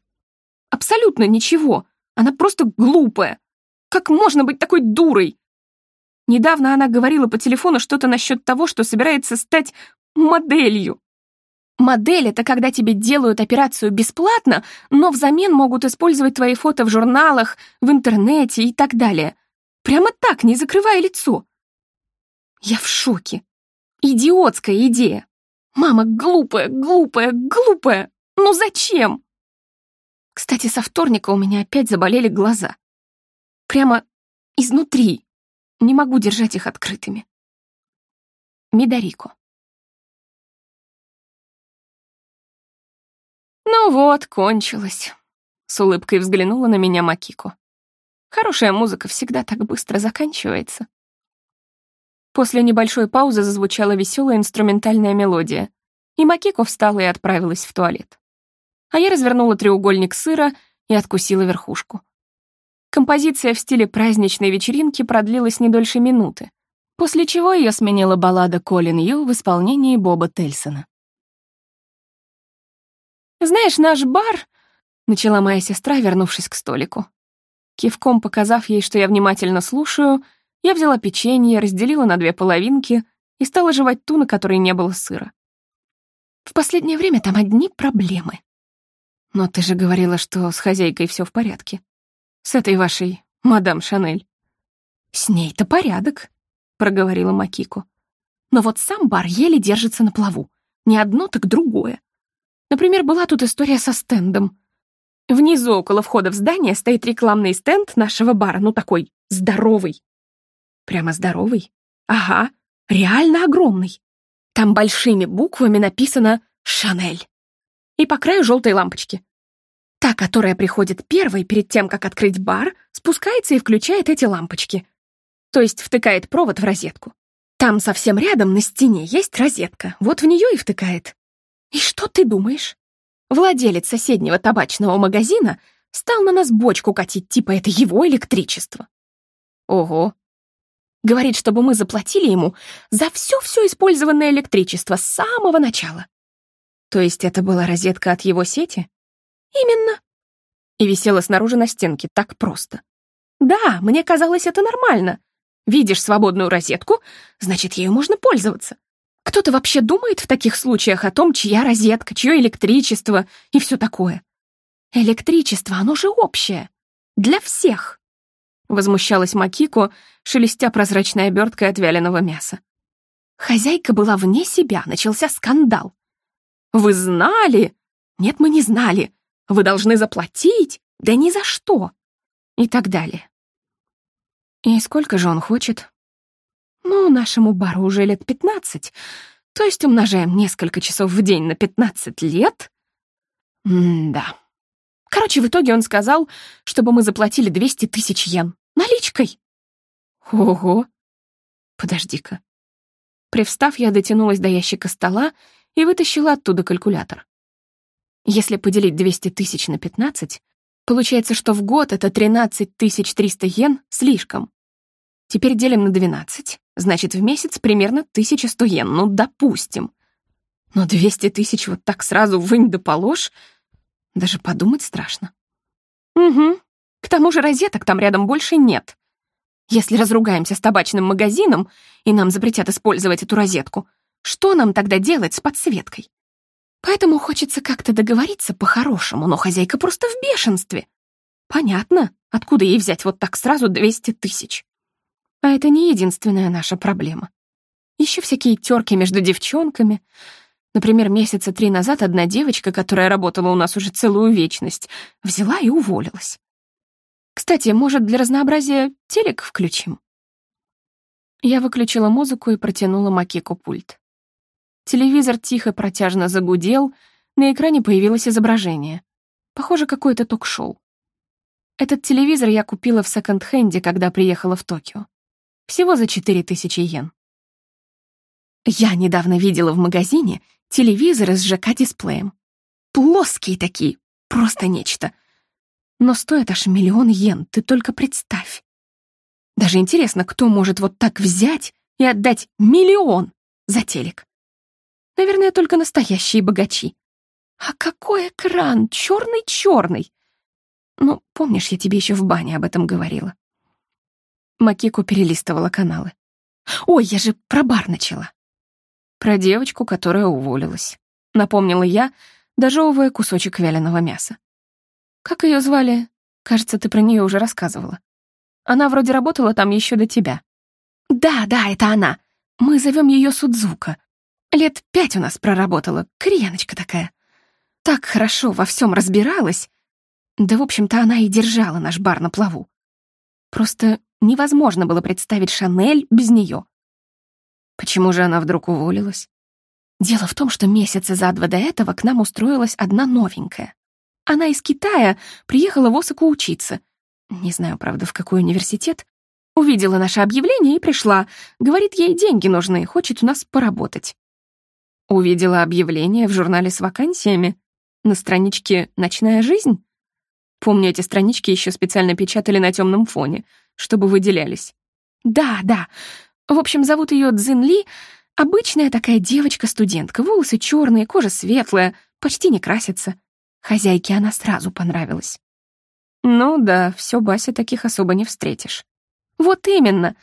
Абсолютно ничего. Она просто глупая. Как можно быть такой дурой? Недавно она говорила по телефону что-то насчет того, что собирается стать моделью. Модель — это когда тебе делают операцию бесплатно, но взамен могут использовать твои фото в журналах, в интернете и так далее. Прямо так, не закрывая лицо. Я в шоке. Идиотская идея. Мама глупая, глупая, глупая. Ну зачем? Кстати, со вторника у меня опять заболели глаза. Прямо изнутри. Не могу держать их открытыми. Мидарико. Ну вот, кончилось. С улыбкой взглянула на меня Макико. Хорошая музыка всегда так быстро заканчивается. После небольшой паузы зазвучала веселая инструментальная мелодия, и Макико встала и отправилась в туалет. А я развернула треугольник сыра и откусила верхушку. Композиция в стиле праздничной вечеринки продлилась не дольше минуты, после чего ее сменила баллада Колин Ю в исполнении Боба Тельсона. «Знаешь, наш бар...» — начала моя сестра, вернувшись к столику. Кивком показав ей, что я внимательно слушаю, я взяла печенье, разделила на две половинки и стала жевать ту, на которой не было сыра. В последнее время там одни проблемы. Но ты же говорила, что с хозяйкой все в порядке. С этой вашей мадам Шанель. С ней-то порядок, проговорила Макико. Но вот сам бар еле держится на плаву. Не одно, так другое. Например, была тут история со стендом. Внизу, около входа в здание, стоит рекламный стенд нашего бара, ну такой, здоровый. Прямо здоровый? Ага, реально огромный. Там большими буквами написано «Шанель». И по краю желтой лампочки. Та, которая приходит первой перед тем, как открыть бар, спускается и включает эти лампочки. То есть втыкает провод в розетку. Там совсем рядом на стене есть розетка, вот в нее и втыкает. И что ты думаешь? Владелец соседнего табачного магазина стал на нас бочку катить, типа это его электричество. Ого. Говорит, чтобы мы заплатили ему за все-все использованное электричество с самого начала. То есть это была розетка от его сети? Именно. И висела снаружи на стенке, так просто. Да, мне казалось это нормально. Видишь свободную розетку, значит, ею можно пользоваться. Кто-то вообще думает в таких случаях о том, чья розетка, чье электричество и все такое? Электричество, оно же общее. Для всех. Возмущалась Макико, шелестя прозрачной оберткой от вяленого мяса. Хозяйка была вне себя, начался скандал. «Вы знали?» «Нет, мы не знали. Вы должны заплатить?» «Да ни за что!» И так далее. И сколько же он хочет? Ну, нашему бару уже лет пятнадцать, то есть умножаем несколько часов в день на пятнадцать лет. М-да. Короче, в итоге он сказал, чтобы мы заплатили двести тысяч йен. Наличкой. Ого. Подожди-ка. Привстав, я дотянулась до ящика стола и вытащила оттуда калькулятор. Если поделить 200 тысяч на 15, Получается, что в год это 13 300 йен слишком. Теперь делим на 12, значит, в месяц примерно 1100 йен, ну, допустим. Но 200 тысяч вот так сразу вынь да положь, даже подумать страшно. Угу, к тому же розеток там рядом больше нет. Если разругаемся с табачным магазином, и нам запретят использовать эту розетку, что нам тогда делать с подсветкой? Поэтому хочется как-то договориться по-хорошему, но хозяйка просто в бешенстве. Понятно, откуда ей взять вот так сразу 200 тысяч. А это не единственная наша проблема. Еще всякие терки между девчонками. Например, месяца три назад одна девочка, которая работала у нас уже целую вечность, взяла и уволилась. Кстати, может, для разнообразия телек включим? Я выключила музыку и протянула Макику пульт. Телевизор тихо протяжно загудел, на экране появилось изображение. Похоже, какое-то ток-шоу. Этот телевизор я купила в секонд-хенде, когда приехала в Токио. Всего за 4000 йен. Я недавно видела в магазине телевизоры с ЖК-дисплеем. Плоские такие, просто нечто. Но стоят аж миллион йен, ты только представь. Даже интересно, кто может вот так взять и отдать миллион за телек. Наверное, только настоящие богачи. А какой экран! Черный-черный! Ну, помнишь, я тебе еще в бане об этом говорила. Макику перелистывала каналы. Ой, я же про бар начала. Про девочку, которая уволилась. Напомнила я, дожевывая кусочек вяленого мяса. Как ее звали? Кажется, ты про нее уже рассказывала. Она вроде работала там еще до тебя. Да, да, это она. Мы зовем ее Судзука. Лет пять у нас проработала, кореяночка такая. Так хорошо во всем разбиралась. Да, в общем-то, она и держала наш бар на плаву. Просто невозможно было представить Шанель без нее. Почему же она вдруг уволилась? Дело в том, что месяца за два до этого к нам устроилась одна новенькая. Она из Китая приехала в Осаку учиться. Не знаю, правда, в какой университет. Увидела наше объявление и пришла. Говорит, ей деньги нужны, хочет у нас поработать. Увидела объявление в журнале с вакансиями на страничке «Ночная жизнь». Помню, эти странички еще специально печатали на темном фоне, чтобы выделялись. Да, да. В общем, зовут ее Цзин Ли. Обычная такая девочка-студентка, волосы черные, кожа светлая, почти не красится. Хозяйке она сразу понравилась. Ну да, все Басе таких особо не встретишь. Вот именно.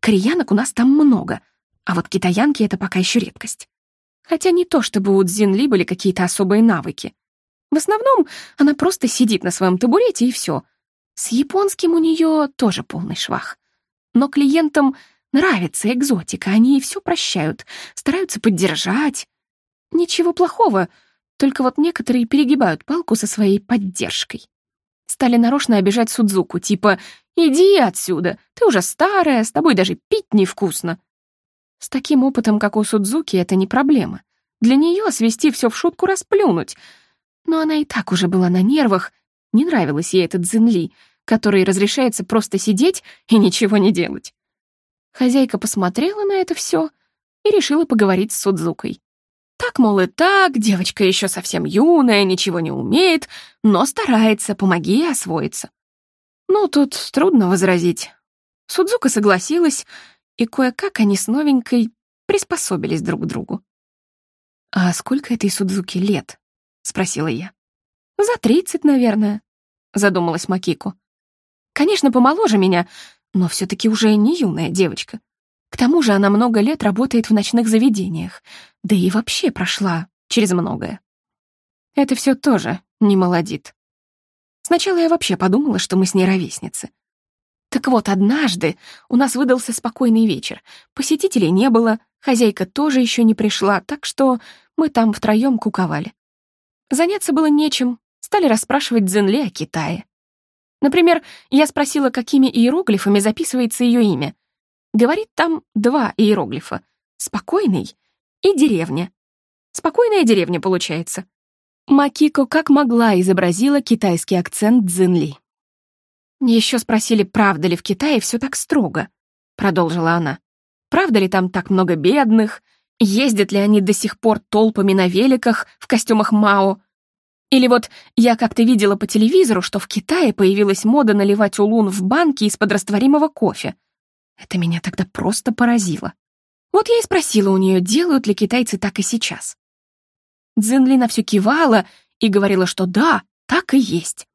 Кореянок у нас там много, а вот китаянки — это пока еще редкость. Хотя не то, чтобы у Цзинли были какие-то особые навыки. В основном она просто сидит на своем табурете и все. С японским у нее тоже полный швах. Но клиентам нравится экзотика, они и все прощают, стараются поддержать. Ничего плохого, только вот некоторые перегибают палку со своей поддержкой. Стали нарочно обижать Судзуку, типа «Иди отсюда, ты уже старая, с тобой даже пить невкусно». С таким опытом, как у Судзуки, это не проблема. Для нее свести все в шутку расплюнуть. Но она и так уже была на нервах. Не нравилось ей этот Зенли, который разрешается просто сидеть и ничего не делать. Хозяйка посмотрела на это все и решила поговорить с Судзукой. Так, мол, и так, девочка еще совсем юная, ничего не умеет, но старается, помоги ей освоиться. Ну, тут трудно возразить. Судзука согласилась, и кое-как они с новенькой приспособились друг к другу. «А сколько этой Судзуки лет?» — спросила я. «За тридцать, наверное», — задумалась Макико. «Конечно, помоложе меня, но все таки уже не юная девочка. К тому же она много лет работает в ночных заведениях, да и вообще прошла через многое. Это все тоже не молодит. Сначала я вообще подумала, что мы с ней ровесницы. Так вот, однажды у нас выдался спокойный вечер. Посетителей не было, хозяйка тоже еще не пришла, так что мы там втроем куковали. Заняться было нечем, стали расспрашивать Дзенли о Китае. Например, я спросила, какими иероглифами записывается ее имя. Говорит, там два иероглифа — «спокойный» и «деревня». Спокойная деревня получается. Макико как могла изобразила китайский акцент Цзинли. Еще спросили, правда ли в Китае все так строго, продолжила она. Правда ли там так много бедных? Ездят ли они до сих пор толпами на великах в костюмах Мао? Или вот я как-то видела по телевизору, что в Китае появилась мода наливать улун в банки из-под растворимого кофе. Это меня тогда просто поразило. Вот я и спросила у нее, делают ли китайцы так и сейчас. Цзинли на все кивала и говорила, что да, так и есть.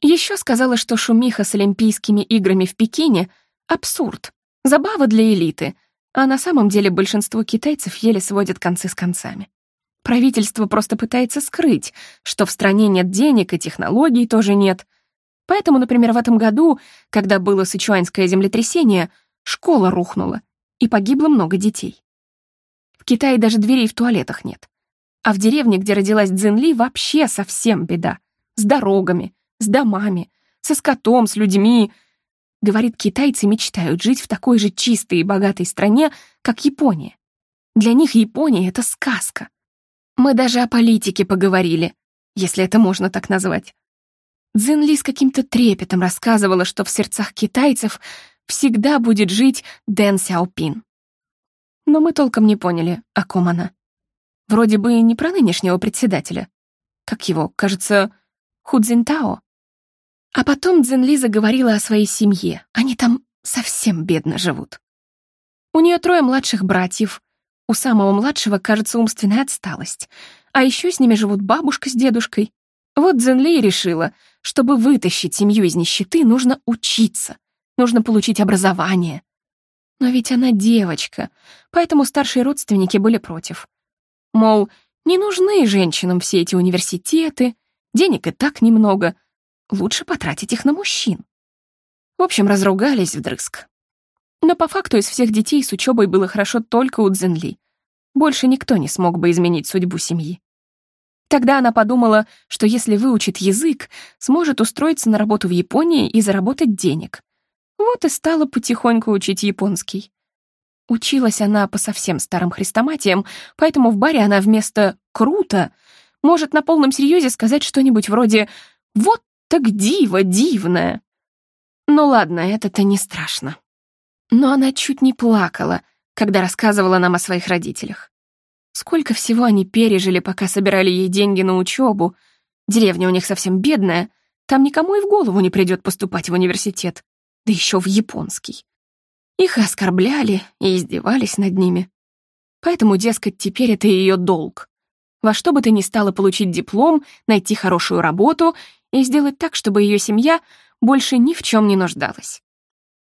Еще сказала, что шумиха с Олимпийскими играми в Пекине — абсурд, забава для элиты, а на самом деле большинство китайцев еле сводят концы с концами. Правительство просто пытается скрыть, что в стране нет денег и технологий тоже нет. Поэтому, например, в этом году, когда было сычуанское землетрясение, школа рухнула, и погибло много детей. В Китае даже дверей в туалетах нет. А в деревне, где родилась Цзинли, вообще совсем беда. С дорогами, с домами, со скотом, с людьми. Говорит, китайцы мечтают жить в такой же чистой и богатой стране, как Япония. Для них Япония — это сказка. Мы даже о политике поговорили, если это можно так назвать. Цзинли с каким-то трепетом рассказывала, что в сердцах китайцев всегда будет жить Дэн Сяопин. Но мы толком не поняли, о ком она. Вроде бы не про нынешнего председателя. Как его, кажется, Худзинтао. А потом Цзинли заговорила о своей семье. Они там совсем бедно живут. У нее трое младших братьев, у самого младшего, кажется, умственная отсталость. А еще с ними живут бабушка с дедушкой. Вот Дзенли решила, чтобы вытащить семью из нищеты, нужно учиться, нужно получить образование. Но ведь она девочка, поэтому старшие родственники были против. Мол, не нужны женщинам все эти университеты, денег и так немного, лучше потратить их на мужчин. В общем, разругались вдрызг. Но по факту из всех детей с учебой было хорошо только у Цзенли. Больше никто не смог бы изменить судьбу семьи. Тогда она подумала, что если выучит язык, сможет устроиться на работу в Японии и заработать денег. Вот и стала потихоньку учить японский. Училась она по совсем старым хрестоматиям, поэтому в баре она вместо «круто» может на полном серьезе сказать что-нибудь вроде «вот так диво дивное». Ну ладно, это-то не страшно но она чуть не плакала, когда рассказывала нам о своих родителях. Сколько всего они пережили, пока собирали ей деньги на учебу. Деревня у них совсем бедная, там никому и в голову не придет поступать в университет, да еще в японский. Их оскорбляли и издевались над ними. Поэтому, дескать, теперь это ее долг. Во что бы то ни стало получить диплом, найти хорошую работу и сделать так, чтобы ее семья больше ни в чем не нуждалась.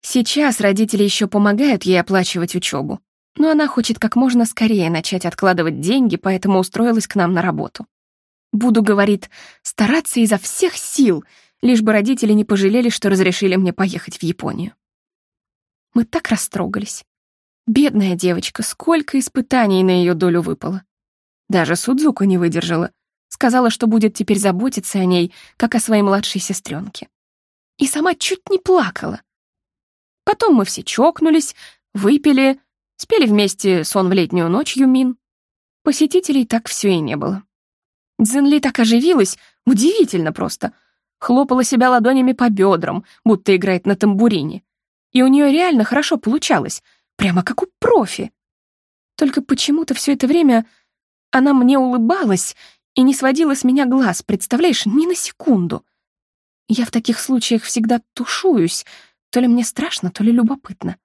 Сейчас родители еще помогают ей оплачивать учебу, но она хочет как можно скорее начать откладывать деньги, поэтому устроилась к нам на работу. Буду, говорит, стараться изо всех сил, лишь бы родители не пожалели, что разрешили мне поехать в Японию. Мы так растрогались. Бедная девочка, сколько испытаний на ее долю выпало. Даже Судзука не выдержала. Сказала, что будет теперь заботиться о ней, как о своей младшей сестренке. И сама чуть не плакала. Потом мы все чокнулись, выпили, спели вместе «Сон в летнюю ночь» Юмин. Посетителей так все и не было. Дзинли так оживилась, удивительно просто. Хлопала себя ладонями по бедрам, будто играет на тамбурине. И у нее реально хорошо получалось, прямо как у профи. Только почему-то все это время она мне улыбалась и не сводила с меня глаз, представляешь, ни на секунду. Я в таких случаях всегда тушуюсь, то ли мне страшно, то ли любопытно.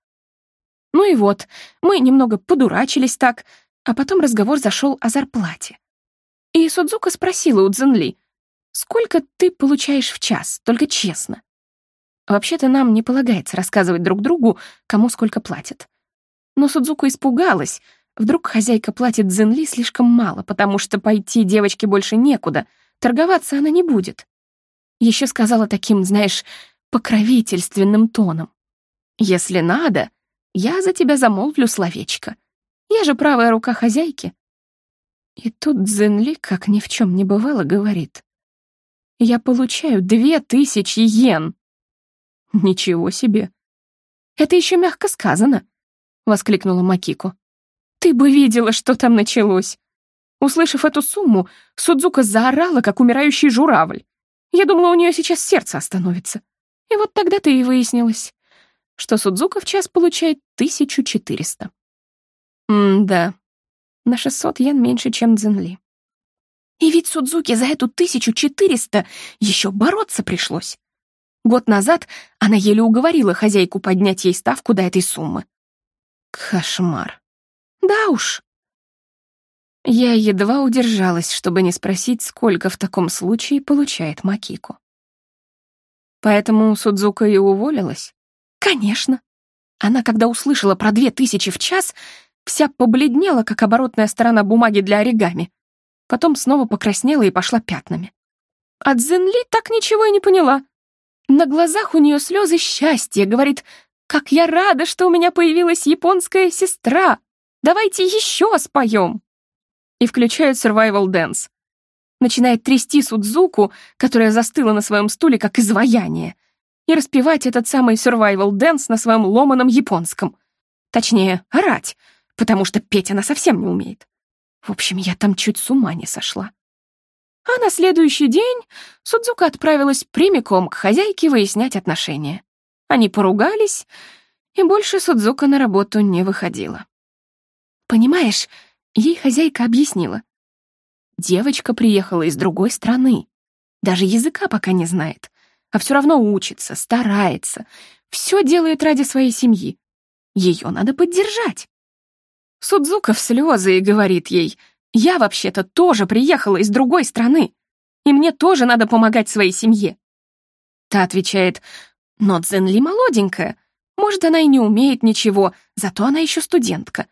Ну и вот, мы немного подурачились так, а потом разговор зашел о зарплате. И Судзука спросила у Цзэнли, «Сколько ты получаешь в час, только честно?» Вообще-то нам не полагается рассказывать друг другу, кому сколько платят. Но Судзука испугалась, Вдруг хозяйка платит Зенли слишком мало, потому что пойти девочке больше некуда, торговаться она не будет. Еще сказала таким, знаешь, покровительственным тоном. «Если надо, я за тебя замолвлю словечко. Я же правая рука хозяйки». И тут Зенли, как ни в чем не бывало, говорит. «Я получаю две тысячи йен». «Ничего себе!» «Это еще мягко сказано», — воскликнула Макико. Ты бы видела, что там началось. Услышав эту сумму, Судзука заорала, как умирающий журавль. Я думала, у нее сейчас сердце остановится. И вот тогда-то и выяснилось, что Судзука в час получает 1400. М-да, на 600 йен меньше, чем Дзенли. И ведь Судзуке за эту 1400 еще бороться пришлось. Год назад она еле уговорила хозяйку поднять ей ставку до этой суммы. Кошмар. Да уж. Я едва удержалась, чтобы не спросить, сколько в таком случае получает Макико. Поэтому Судзука и уволилась? Конечно. Она, когда услышала про две тысячи в час, вся побледнела, как оборотная сторона бумаги для оригами. Потом снова покраснела и пошла пятнами. А Цзэнли так ничего и не поняла. На глазах у нее слезы счастья, говорит, «Как я рада, что у меня появилась японская сестра!» Давайте еще споем!» И включает survival dance. Начинает трясти Судзуку, которая застыла на своем стуле, как изваяние, и распевать этот самый survival dance на своем ломаном японском. Точнее, орать, потому что петь она совсем не умеет. В общем, я там чуть с ума не сошла. А на следующий день Судзука отправилась прямиком к хозяйке выяснять отношения. Они поругались, и больше Судзука на работу не выходила. Понимаешь, ей хозяйка объяснила. Девочка приехала из другой страны. Даже языка пока не знает, а все равно учится, старается, все делает ради своей семьи. Ее надо поддержать. Судзука в слезы и говорит ей, «Я вообще-то тоже приехала из другой страны, и мне тоже надо помогать своей семье». Та отвечает, «Но Цзэнли молоденькая, может, она и не умеет ничего, зато она еще студентка.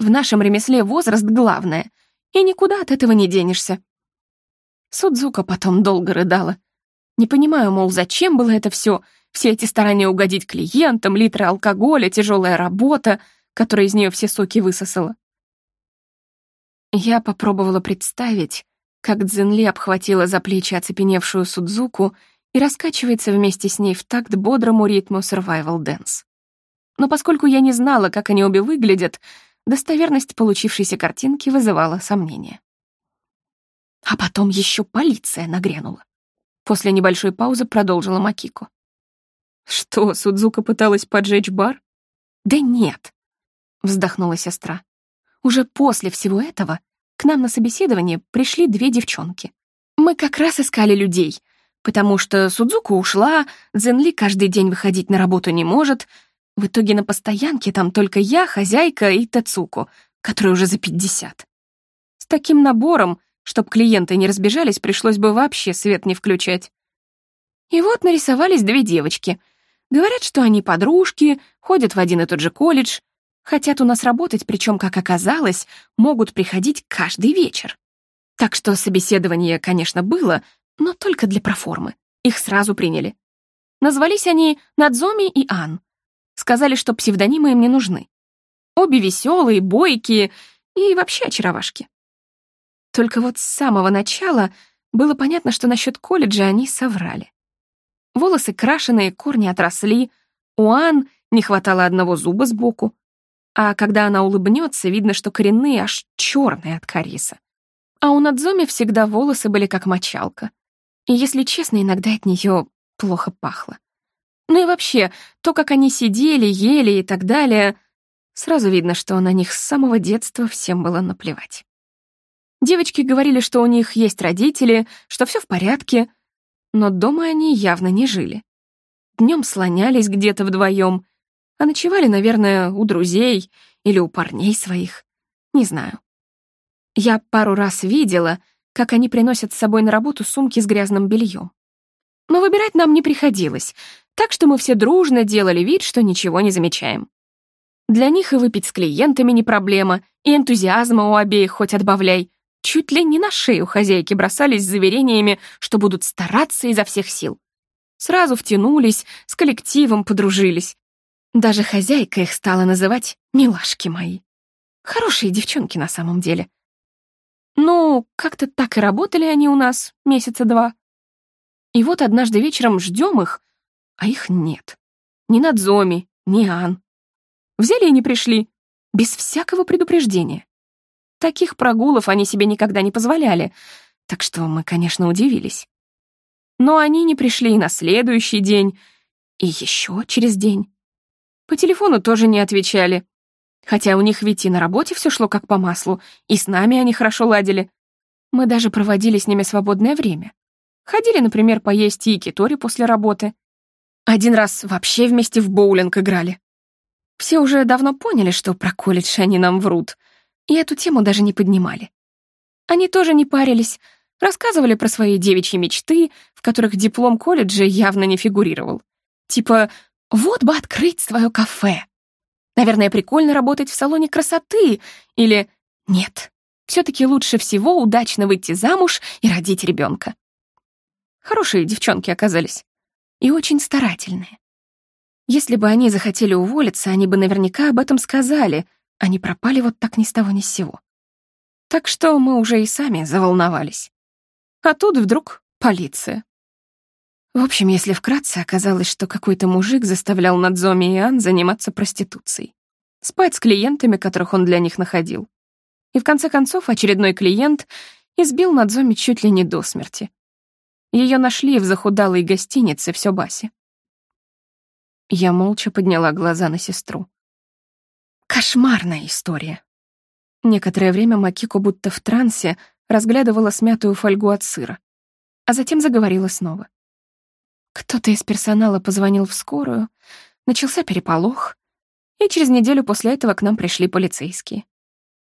В нашем ремесле возраст главное, и никуда от этого не денешься. Судзука потом долго рыдала. Не понимаю, мол, зачем было это все, все эти старания угодить клиентам, литры алкоголя, тяжелая работа, которая из нее все соки высосала. Я попробовала представить, как Дзенли обхватила за плечи оцепеневшую Судзуку и раскачивается вместе с ней в такт бодрому ритму survival dance. Но поскольку я не знала, как они обе выглядят, достоверность получившейся картинки вызывала сомнения. А потом еще полиция нагрянула. После небольшой паузы продолжила Макико. Что, Судзука пыталась поджечь бар? Да нет, вздохнула сестра. Уже после всего этого к нам на собеседование пришли две девчонки. Мы как раз искали людей, потому что Судзука ушла, Дзенли каждый день выходить на работу не может, в итоге на постоянке там только я, хозяйка и Тацуко, который уже за пятьдесят. С таким набором Чтоб клиенты не разбежались, пришлось бы вообще свет не включать. И вот нарисовались две девочки. Говорят, что они подружки, ходят в один и тот же колледж, хотят у нас работать, причем, как оказалось, могут приходить каждый вечер. Так что собеседование, конечно, было, но только для проформы. Их сразу приняли. Назвались они Надзоми и Ан. Сказали, что псевдонимы им не нужны. Обе веселые, бойкие и вообще очаровашки. Только вот с самого начала было понятно, что насчет колледжа они соврали. Волосы крашеные, корни отросли, у Ан не хватало одного зуба сбоку, а когда она улыбнется, видно, что коренные аж черные от кариеса. А у Надзоми всегда волосы были как мочалка. И, если честно, иногда от нее плохо пахло. Ну и вообще, то, как они сидели, ели и так далее, сразу видно, что на них с самого детства всем было наплевать. Девочки говорили, что у них есть родители, что все в порядке, но дома они явно не жили. Днем слонялись где-то вдвоем, а ночевали, наверное, у друзей или у парней своих. Не знаю. Я пару раз видела, как они приносят с собой на работу сумки с грязным бельем. Но выбирать нам не приходилось, так что мы все дружно делали вид, что ничего не замечаем. Для них и выпить с клиентами не проблема, и энтузиазма у обеих хоть отбавляй. Чуть ли не на шею хозяйки бросались с заверениями, что будут стараться изо всех сил. Сразу втянулись, с коллективом подружились. Даже хозяйка их стала называть «милашки мои». Хорошие девчонки на самом деле. Ну, как-то так и работали они у нас месяца два. И вот однажды вечером ждем их, а их нет. Ни Надзоми, ни Ан. Взяли и не пришли, без всякого предупреждения. Таких прогулов они себе никогда не позволяли, так что мы, конечно, удивились. Но они не пришли и на следующий день, и еще через день. По телефону тоже не отвечали. Хотя у них ведь и на работе все шло как по маслу, и с нами они хорошо ладили. Мы даже проводили с ними свободное время. Ходили, например, поесть и китори после работы. Один раз вообще вместе в боулинг играли. Все уже давно поняли, что про колледж они нам врут, и эту тему даже не поднимали. Они тоже не парились, рассказывали про свои девичьи мечты, в которых диплом колледжа явно не фигурировал. Типа вот бы открыть свое кафе. Наверное, прикольно работать в салоне красоты. Или нет, все-таки лучше всего удачно выйти замуж и родить ребенка. Хорошие девчонки оказались. И очень старательные. Если бы они захотели уволиться, они бы наверняка об этом сказали, а не пропали вот так ни с того ни с сего. Так что мы уже и сами заволновались. А тут вдруг полиция. В общем, если вкратце, оказалось, что какой-то мужик заставлял Надзоми и Ан заниматься проституцией. Спать с клиентами, которых он для них находил. И в конце концов очередной клиент избил Надзоми чуть ли не до смерти. Ее нашли в захудалой гостинице в Сёбасе. Я молча подняла глаза на сестру. Кошмарная история. Некоторое время Макико будто в трансе разглядывала смятую фольгу от сыра, а затем заговорила снова. Кто-то из персонала позвонил в скорую, начался переполох, и через неделю после этого к нам пришли полицейские.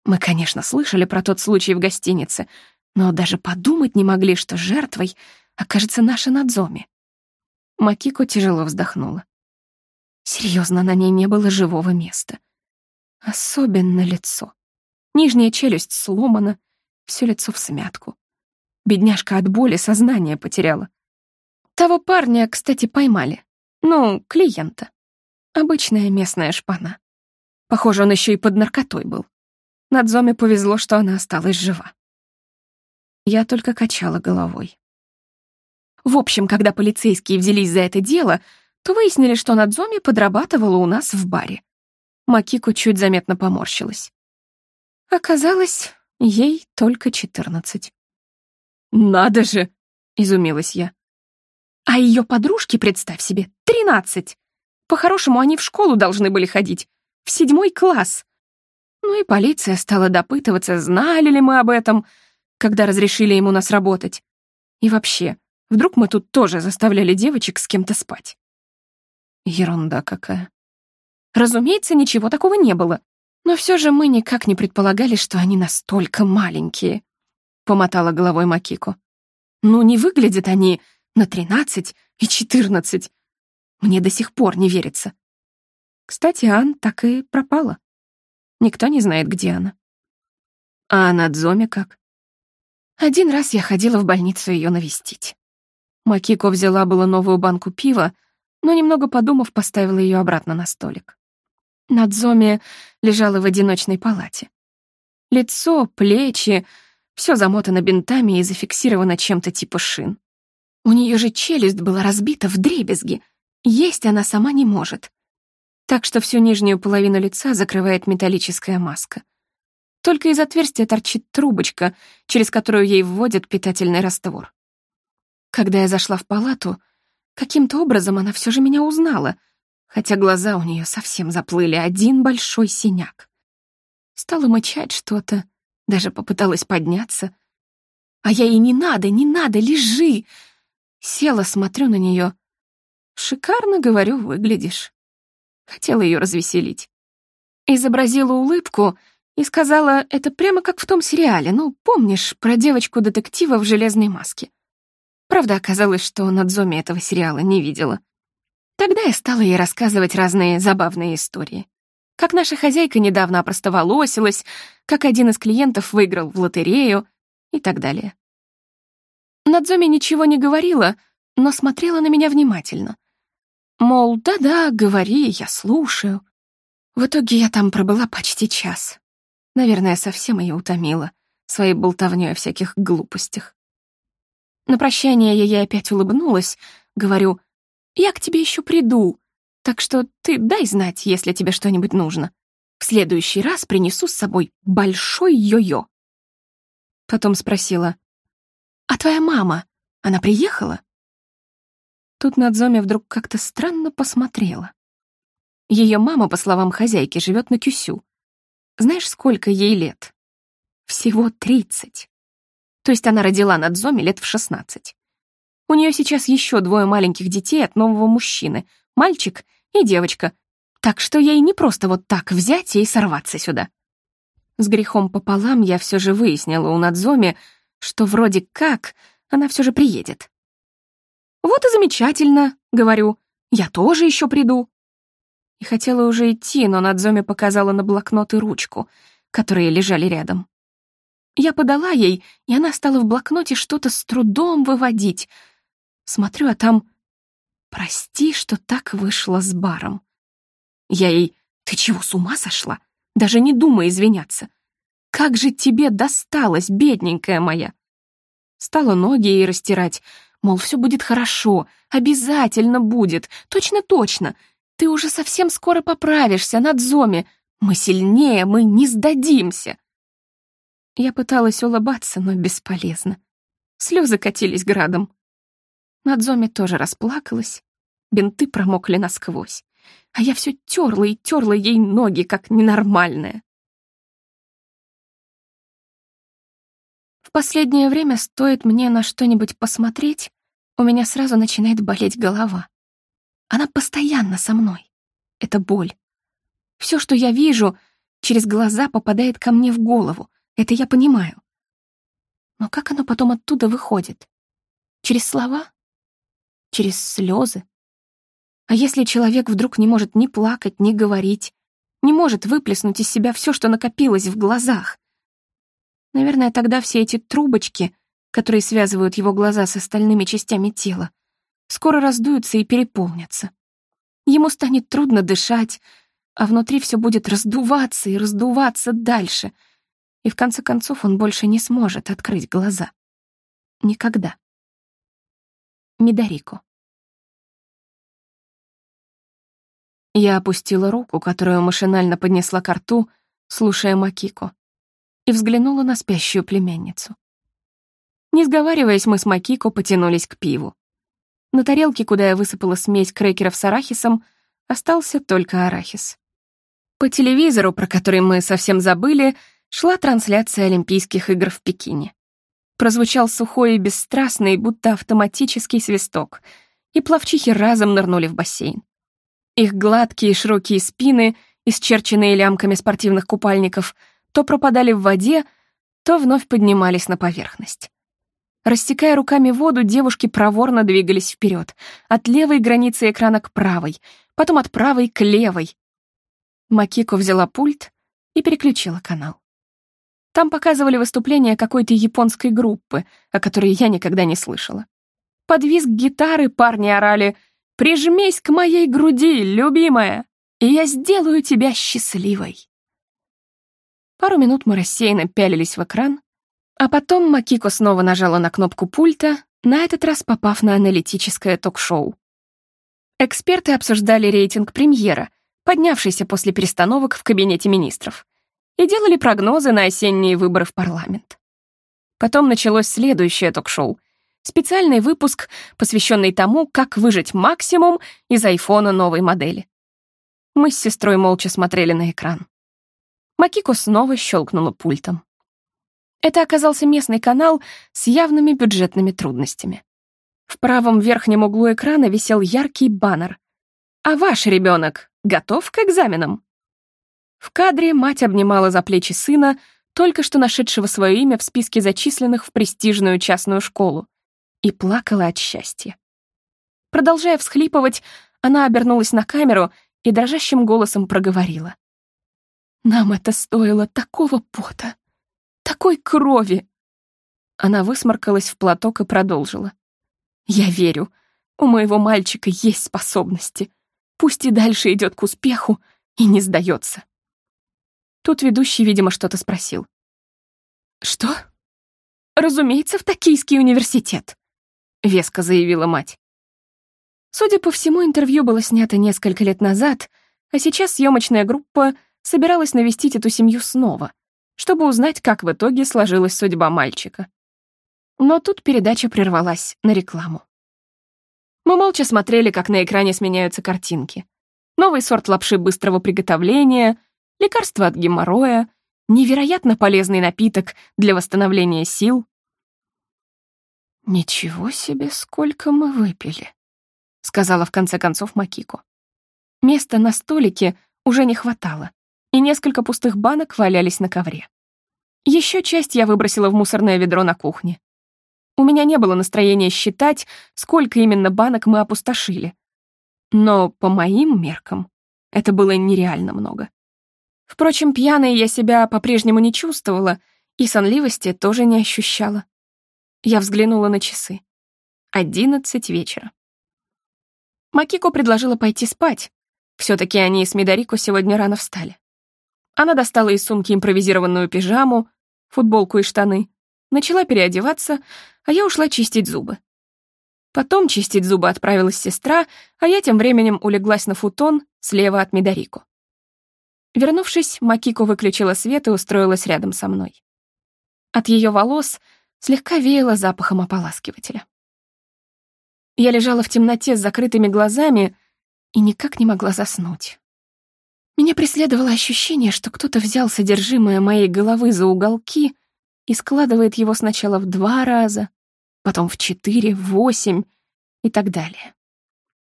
Мы, конечно, слышали про тот случай в гостинице, но даже подумать не могли, что жертвой окажется наша Надзоми. Макико тяжело вздохнула. Серьезно, на ней не было живого места. Особенно лицо. Нижняя челюсть сломана, все лицо в смятку. Бедняжка от боли сознание потеряла. Того парня, кстати, поймали. Ну, клиента. Обычная местная шпана. Похоже, он еще и под наркотой был. Надзоме повезло, что она осталась жива. Я только качала головой. В общем, когда полицейские взялись за это дело, то выяснили, что Надзоми подрабатывала у нас в баре. Макико чуть заметно поморщилась. Оказалось, ей только четырнадцать. «Надо же!» — изумилась я. А ее подружки, представь себе, тринадцать. По-хорошему, они в школу должны были ходить. В седьмой класс. Ну и полиция стала допытываться, знали ли мы об этом, когда разрешили ему нас работать. И вообще, вдруг мы тут тоже заставляли девочек с кем-то спать? Ерунда какая. Разумеется, ничего такого не было. Но все же мы никак не предполагали, что они настолько маленькие. помотала головой Макико. «Ну, не выглядят они на тринадцать и четырнадцать. Мне до сих пор не верится». Кстати, Ан так и пропала. Никто не знает, где она. А на Дзоме как? Один раз я ходила в больницу ее навестить. Макико взяла было новую банку пива, но, немного подумав, поставила ее обратно на столик. На Дзоме лежала в одиночной палате. Лицо, плечи — все замотано бинтами и зафиксировано чем-то типа шин. У нее же челюсть была разбита в дребезги. Есть она сама не может. Так что всю нижнюю половину лица закрывает металлическая маска. Только из отверстия торчит трубочка, через которую ей вводят питательный раствор. Когда я зашла в палату, каким-то образом она все же меня узнала, хотя глаза у нее совсем заплыли, один большой синяк. Стала мычать что-то, даже попыталась подняться. А я ей «не надо, не надо, лежи!» Села, смотрю на нее. «Шикарно, говорю, выглядишь». Хотела ее развеселить. Изобразила улыбку и сказала, это прямо как в том сериале, ну, помнишь, про девочку-детектива в железной маске. Правда, оказалось, что Надзоми этого сериала не видела. Тогда я стала ей рассказывать разные забавные истории. Как наша хозяйка недавно опростоволосилась, как один из клиентов выиграл в лотерею и так далее. Надзоми ничего не говорила, но смотрела на меня внимательно. Мол, да-да, говори, я слушаю. В итоге я там пробыла почти час. Наверное, совсем ее утомила своей болтовнёй о всяких глупостях. На прощание я ей опять улыбнулась, говорю, «Я к тебе еще приду, так что ты дай знать, если тебе что-нибудь нужно. В следующий раз принесу с собой большой йо-йо». Потом спросила, «А твоя мама, она приехала?» Тут Надзоми вдруг как-то странно посмотрела. Ее мама, по словам хозяйки, живет на Кюсю, знаешь, сколько ей лет? Всего тридцать. То есть она родила Надзоми лет в шестнадцать. У нее сейчас еще двое маленьких детей от нового мужчины, мальчик и девочка, так что ей не просто вот так взять и сорваться сюда. С грехом пополам я все же выяснила у Надзоми, что вроде как она все же приедет. «Вот и замечательно», — говорю, — «я тоже еще приду» и хотела уже идти, но Надзоми показала на блокнот и ручку, которые лежали рядом. Я подала ей, и она стала в блокноте что-то с трудом выводить. Смотрю, а там «Прости, что так вышло с баром». Я ей «Ты чего, с ума сошла? Даже не думай извиняться. Как же тебе досталось, бедненькая моя?» Стала ноги ей растирать, мол, все будет хорошо, обязательно будет, точно-точно, ты уже совсем скоро поправишься, Надзоми. Мы сильнее, мы не сдадимся. Я пыталась улыбаться, но бесполезно. Слезы катились градом. Надзоми тоже расплакалась. Бинты промокли насквозь. А я все терла и терла ей ноги, как ненормальная. В последнее время стоит мне на что-нибудь посмотреть, у меня сразу начинает болеть голова. Она постоянно со мной. Это боль. Все, что я вижу, через глаза попадает ко мне в голову. Это я понимаю. Но как оно потом оттуда выходит? Через слова? Через слезы? А если человек вдруг не может ни плакать, ни говорить, не может выплеснуть из себя все, что накопилось в глазах? Наверное, тогда все эти трубочки, которые связывают его глаза с остальными частями тела, скоро раздуются и переполнятся. Ему станет трудно дышать, а внутри все будет раздуваться и раздуваться дальше, и в конце концов он больше не сможет открыть глаза. Никогда. Мидарико. Я опустила руку, которую машинально поднесла к рту, слушая Макико, и взглянула на спящую племянницу. Не сговариваясь, мы с Макико потянулись к пиву. На тарелке, куда я высыпала смесь крекеров с арахисом, остался только арахис. По телевизору, про который мы совсем забыли, шла трансляция Олимпийских игр в Пекине. Прозвучал сухой и бесстрастный, будто автоматический свисток, и плавчихи разом нырнули в бассейн. Их гладкие широкие спины, исчерченные лямками спортивных купальников, то пропадали в воде, то вновь поднимались на поверхность. Рассекая руками воду, девушки проворно двигались вперед, от левой границы экрана к правой, потом от правой к левой. Макико взяла пульт и переключила канал. Там показывали выступление какой-то японской группы, о которой я никогда не слышала. Под визг гитары парни орали «Прижмись к моей груди, любимая, и я сделаю тебя счастливой». Пару минут мы рассеянно пялились в экран, а потом Макико снова нажала на кнопку пульта, на этот раз попав на аналитическое ток-шоу. Эксперты обсуждали рейтинг премьера, поднявшийся после перестановок в кабинете министров и делали прогнозы на осенние выборы в парламент. Потом началось следующее ток-шоу. Специальный выпуск, посвященный тому, как выжать максимум из айфона новой модели. Мы с сестрой молча смотрели на экран. Макико снова щелкнула пультом. Это оказался местный канал с явными бюджетными трудностями. В правом верхнем углу экрана висел яркий баннер. «А ваш ребенок готов к экзаменам?» В кадре мать обнимала за плечи сына, только что нашедшего свое имя в списке зачисленных в престижную частную школу, и плакала от счастья. Продолжая всхлипывать, она обернулась на камеру и дрожащим голосом проговорила. «Нам это стоило такого пота, такой крови!» Она высморкалась в платок и продолжила. «Я верю, у моего мальчика есть способности. Пусть и дальше идет к успеху и не сдается. Тут ведущий, видимо, что-то спросил. «Что?» «Разумеется, в Токийский университет», — веско заявила мать. Судя по всему, интервью было снято несколько лет назад, а сейчас съемочная группа собиралась навестить эту семью снова, чтобы узнать, как в итоге сложилась судьба мальчика. Но тут передача прервалась на рекламу. Мы молча смотрели, как на экране сменяются картинки. Новый сорт лапши быстрого приготовления, лекарство от геморроя, невероятно полезный напиток для восстановления сил. «Ничего себе, сколько мы выпили», — сказала в конце концов Макико. Места на столике уже не хватало, и несколько пустых банок валялись на ковре. Еще часть я выбросила в мусорное ведро на кухне. У меня не было настроения считать, сколько именно банок мы опустошили. Но по моим меркам это было нереально много. Впрочем, пьяной я себя по-прежнему не чувствовала и сонливости тоже не ощущала. Я взглянула на часы. Одиннадцать вечера. Макико предложила пойти спать. все таки они с Мидарико сегодня рано встали. Она достала из сумки импровизированную пижаму, футболку и штаны, начала переодеваться, а я ушла чистить зубы. Потом чистить зубы отправилась сестра, а я тем временем улеглась на футон слева от Мидарико. Вернувшись, Макико выключила свет и устроилась рядом со мной. От ее волос слегка веяло запахом ополаскивателя. Я лежала в темноте с закрытыми глазами и никак не могла заснуть. Меня преследовало ощущение, что кто-то взял содержимое моей головы за уголки и складывает его сначала в два раза, потом в четыре, в восемь и так далее.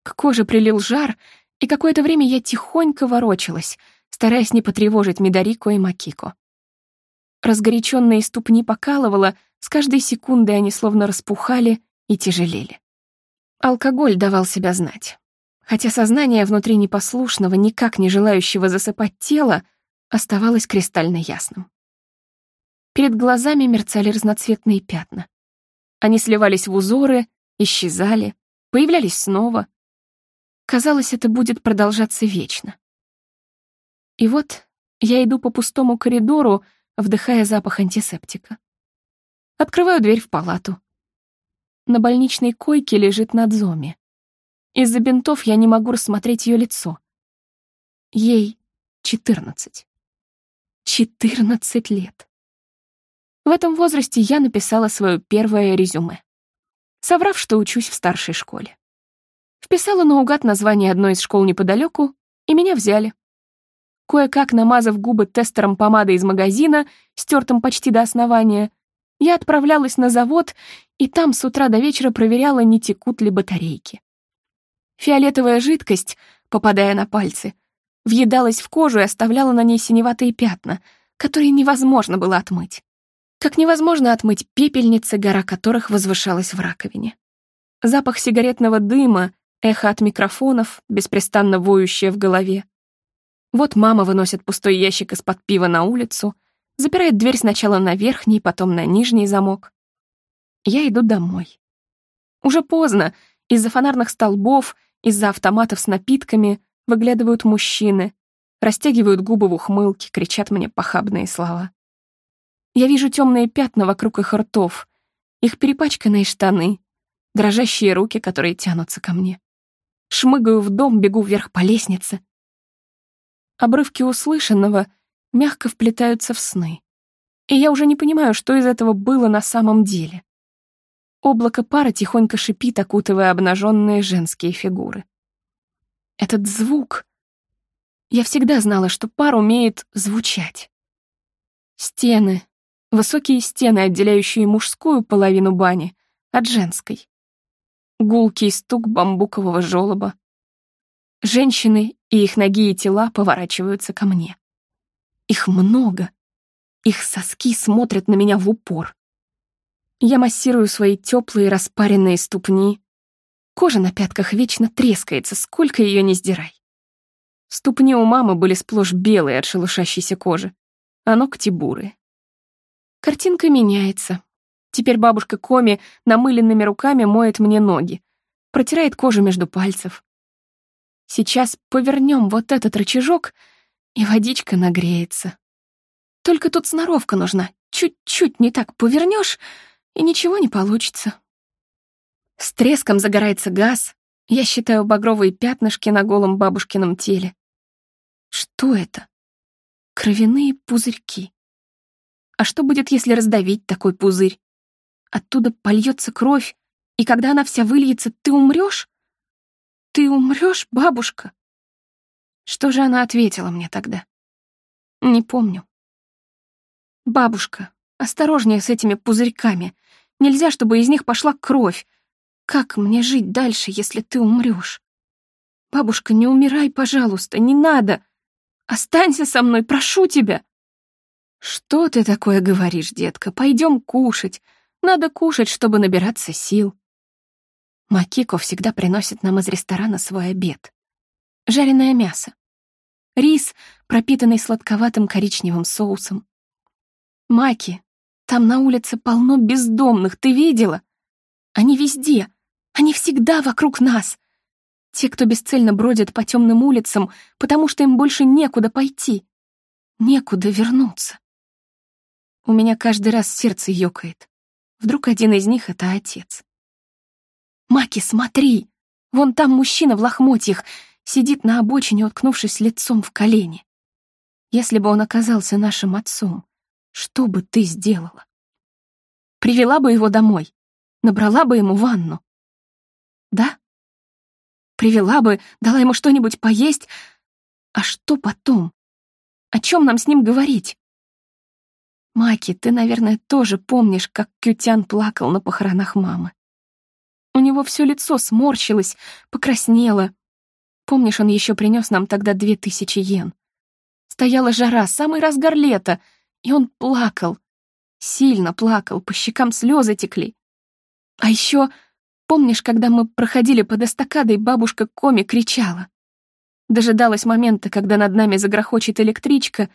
К коже прилил жар, и какое-то время я тихонько ворочалась — стараясь не потревожить Мидарико и Макико. Разгоряченные ступни покалывало, с каждой секундой они словно распухали и тяжелели. Алкоголь давал себя знать. Хотя сознание внутри непослушного, никак не желающего засыпать тела, оставалось кристально ясным. Перед глазами мерцали разноцветные пятна. Они сливались в узоры, исчезали, появлялись снова. Казалось, это будет продолжаться вечно. И вот я иду по пустому коридору, вдыхая запах антисептика. Открываю дверь в палату. На больничной койке лежит Надзоми. Из-за бинтов я не могу рассмотреть ее лицо. Ей 14. 14 лет. В этом возрасте я написала свое первое резюме, соврав, что учусь в старшей школе. Вписала наугад название одной из школ неподалеку, и меня взяли. Кое-как намазав губы тестером помады из магазина, стертым почти до основания, я отправлялась на завод и там с утра до вечера проверяла, не текут ли батарейки. Фиолетовая жидкость, попадая на пальцы, въедалась в кожу и оставляла на ней синеватые пятна, которые невозможно было отмыть. Как невозможно отмыть пепельницы, гора которых возвышалась в раковине. Запах сигаретного дыма, эхо от микрофонов, беспрестанно воющее в голове. Вот мама выносит пустой ящик из-под пива на улицу, запирает дверь сначала на верхний, потом на нижний замок. Я иду домой. Уже поздно, из-за фонарных столбов, из-за автоматов с напитками выглядывают мужчины, растягивают губы в ухмылке, кричат мне похабные слова. Я вижу темные пятна вокруг их ртов, их перепачканные штаны, дрожащие руки, которые тянутся ко мне. Шмыгаю в дом, бегу вверх по лестнице. Обрывки услышанного мягко вплетаются в сны. И я уже не понимаю, что из этого было на самом деле. Облако пара тихонько шипит, окутывая обнаженные женские фигуры. Этот звук... Я всегда знала, что пар умеет звучать. Стены, высокие стены, отделяющие мужскую половину бани от женской. Гулкий стук бамбукового желоба. Женщины и их ноги и тела поворачиваются ко мне. Их много. Их соски смотрят на меня в упор. Я массирую свои теплые распаренные ступни. Кожа на пятках вечно трескается, сколько ее не сдирай. Ступни у мамы были сплошь белые от шелушащейся кожи, а ногти бурые. Картинка меняется. Теперь бабушка Коми намыленными руками моет мне ноги, протирает кожу между пальцев. Сейчас повернем вот этот рычажок, и водичка нагреется. Только тут сноровка нужна. Чуть-чуть не так повернешь, и ничего не получится. С треском загорается газ. Я считаю багровые пятнышки на голом бабушкином теле. Что это? Кровяные пузырьки. А что будет, если раздавить такой пузырь? Оттуда польется кровь, и когда она вся выльется, ты умрешь? Ты умрешь, бабушка? Что же она ответила мне тогда? Не помню. Бабушка, осторожнее с этими пузырьками. Нельзя, чтобы из них пошла кровь. Как мне жить дальше, если ты умрешь? Бабушка, не умирай, пожалуйста, не надо. Останься со мной, прошу тебя. Что ты такое говоришь, детка? Пойдем кушать. Надо кушать, чтобы набираться сил. Макико всегда приносит нам из ресторана свой обед. Жареное мясо. Рис, пропитанный сладковатым коричневым соусом. Маки, там на улице полно бездомных, ты видела? Они везде, они всегда вокруг нас. Те, кто бесцельно бродят по темным улицам, потому что им больше некуда пойти, некуда вернуться. У меня каждый раз сердце ёкает. Вдруг один из них — это отец. «Маки, смотри! Вон там мужчина в лохмотьях сидит на обочине, уткнувшись лицом в колени. Если бы он оказался нашим отцом, что бы ты сделала? Привела бы его домой, набрала бы ему ванну. Да? Привела бы, дала ему что-нибудь поесть. А что потом? О чем нам с ним говорить? Маки, ты, наверное, тоже помнишь, как Кютян плакал на похоронах мамы. У него все лицо сморщилось, покраснело. Помнишь, он еще принес нам тогда две тысячи йен? Стояла жара, самый разгар лета — и он плакал. Сильно плакал, по щекам слезы текли. А еще, помнишь, когда мы проходили под эстакадой, бабушка Коми кричала? Дожидалась момента, когда над нами загрохочет электричка,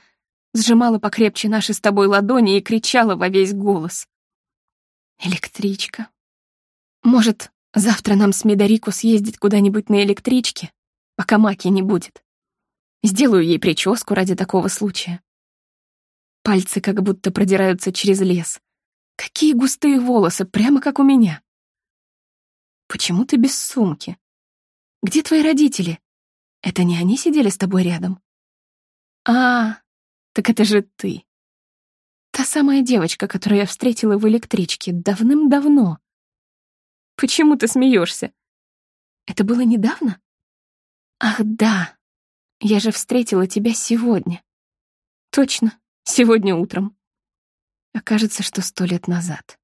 сжимала покрепче наши с тобой ладони и кричала во весь голос. Электричка. Может, завтра нам с Медорику съездить куда-нибудь на электричке, пока Маки не будет. Сделаю ей прическу ради такого случая. Пальцы как будто продираются через лес. Какие густые волосы, прямо как у меня. Почему ты без сумки? Где твои родители? Это не они сидели с тобой рядом? А, так это же ты. Та самая девочка, которую я встретила в электричке давным-давно. Почему ты смеешься? Это было недавно? Ах, да. Я же встретила тебя сегодня. Точно. Сегодня утром. Окажется, что сто лет назад.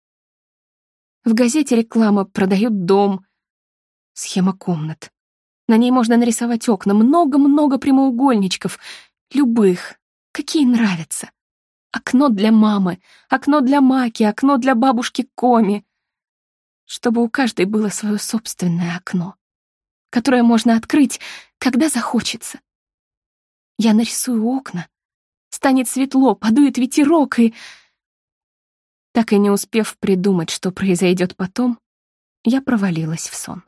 В газете реклама «Продают дом». Схема комнат. На ней можно нарисовать окна, много-много прямоугольничков, любых, какие нравятся. Окно для мамы, окно для Маки, окно для бабушки Коми. Чтобы у каждой было свое собственное окно, которое можно открыть, когда захочется. Я нарисую окна, станет светло, подует ветерок и... Так и не успев придумать, что произойдет потом, я провалилась в сон.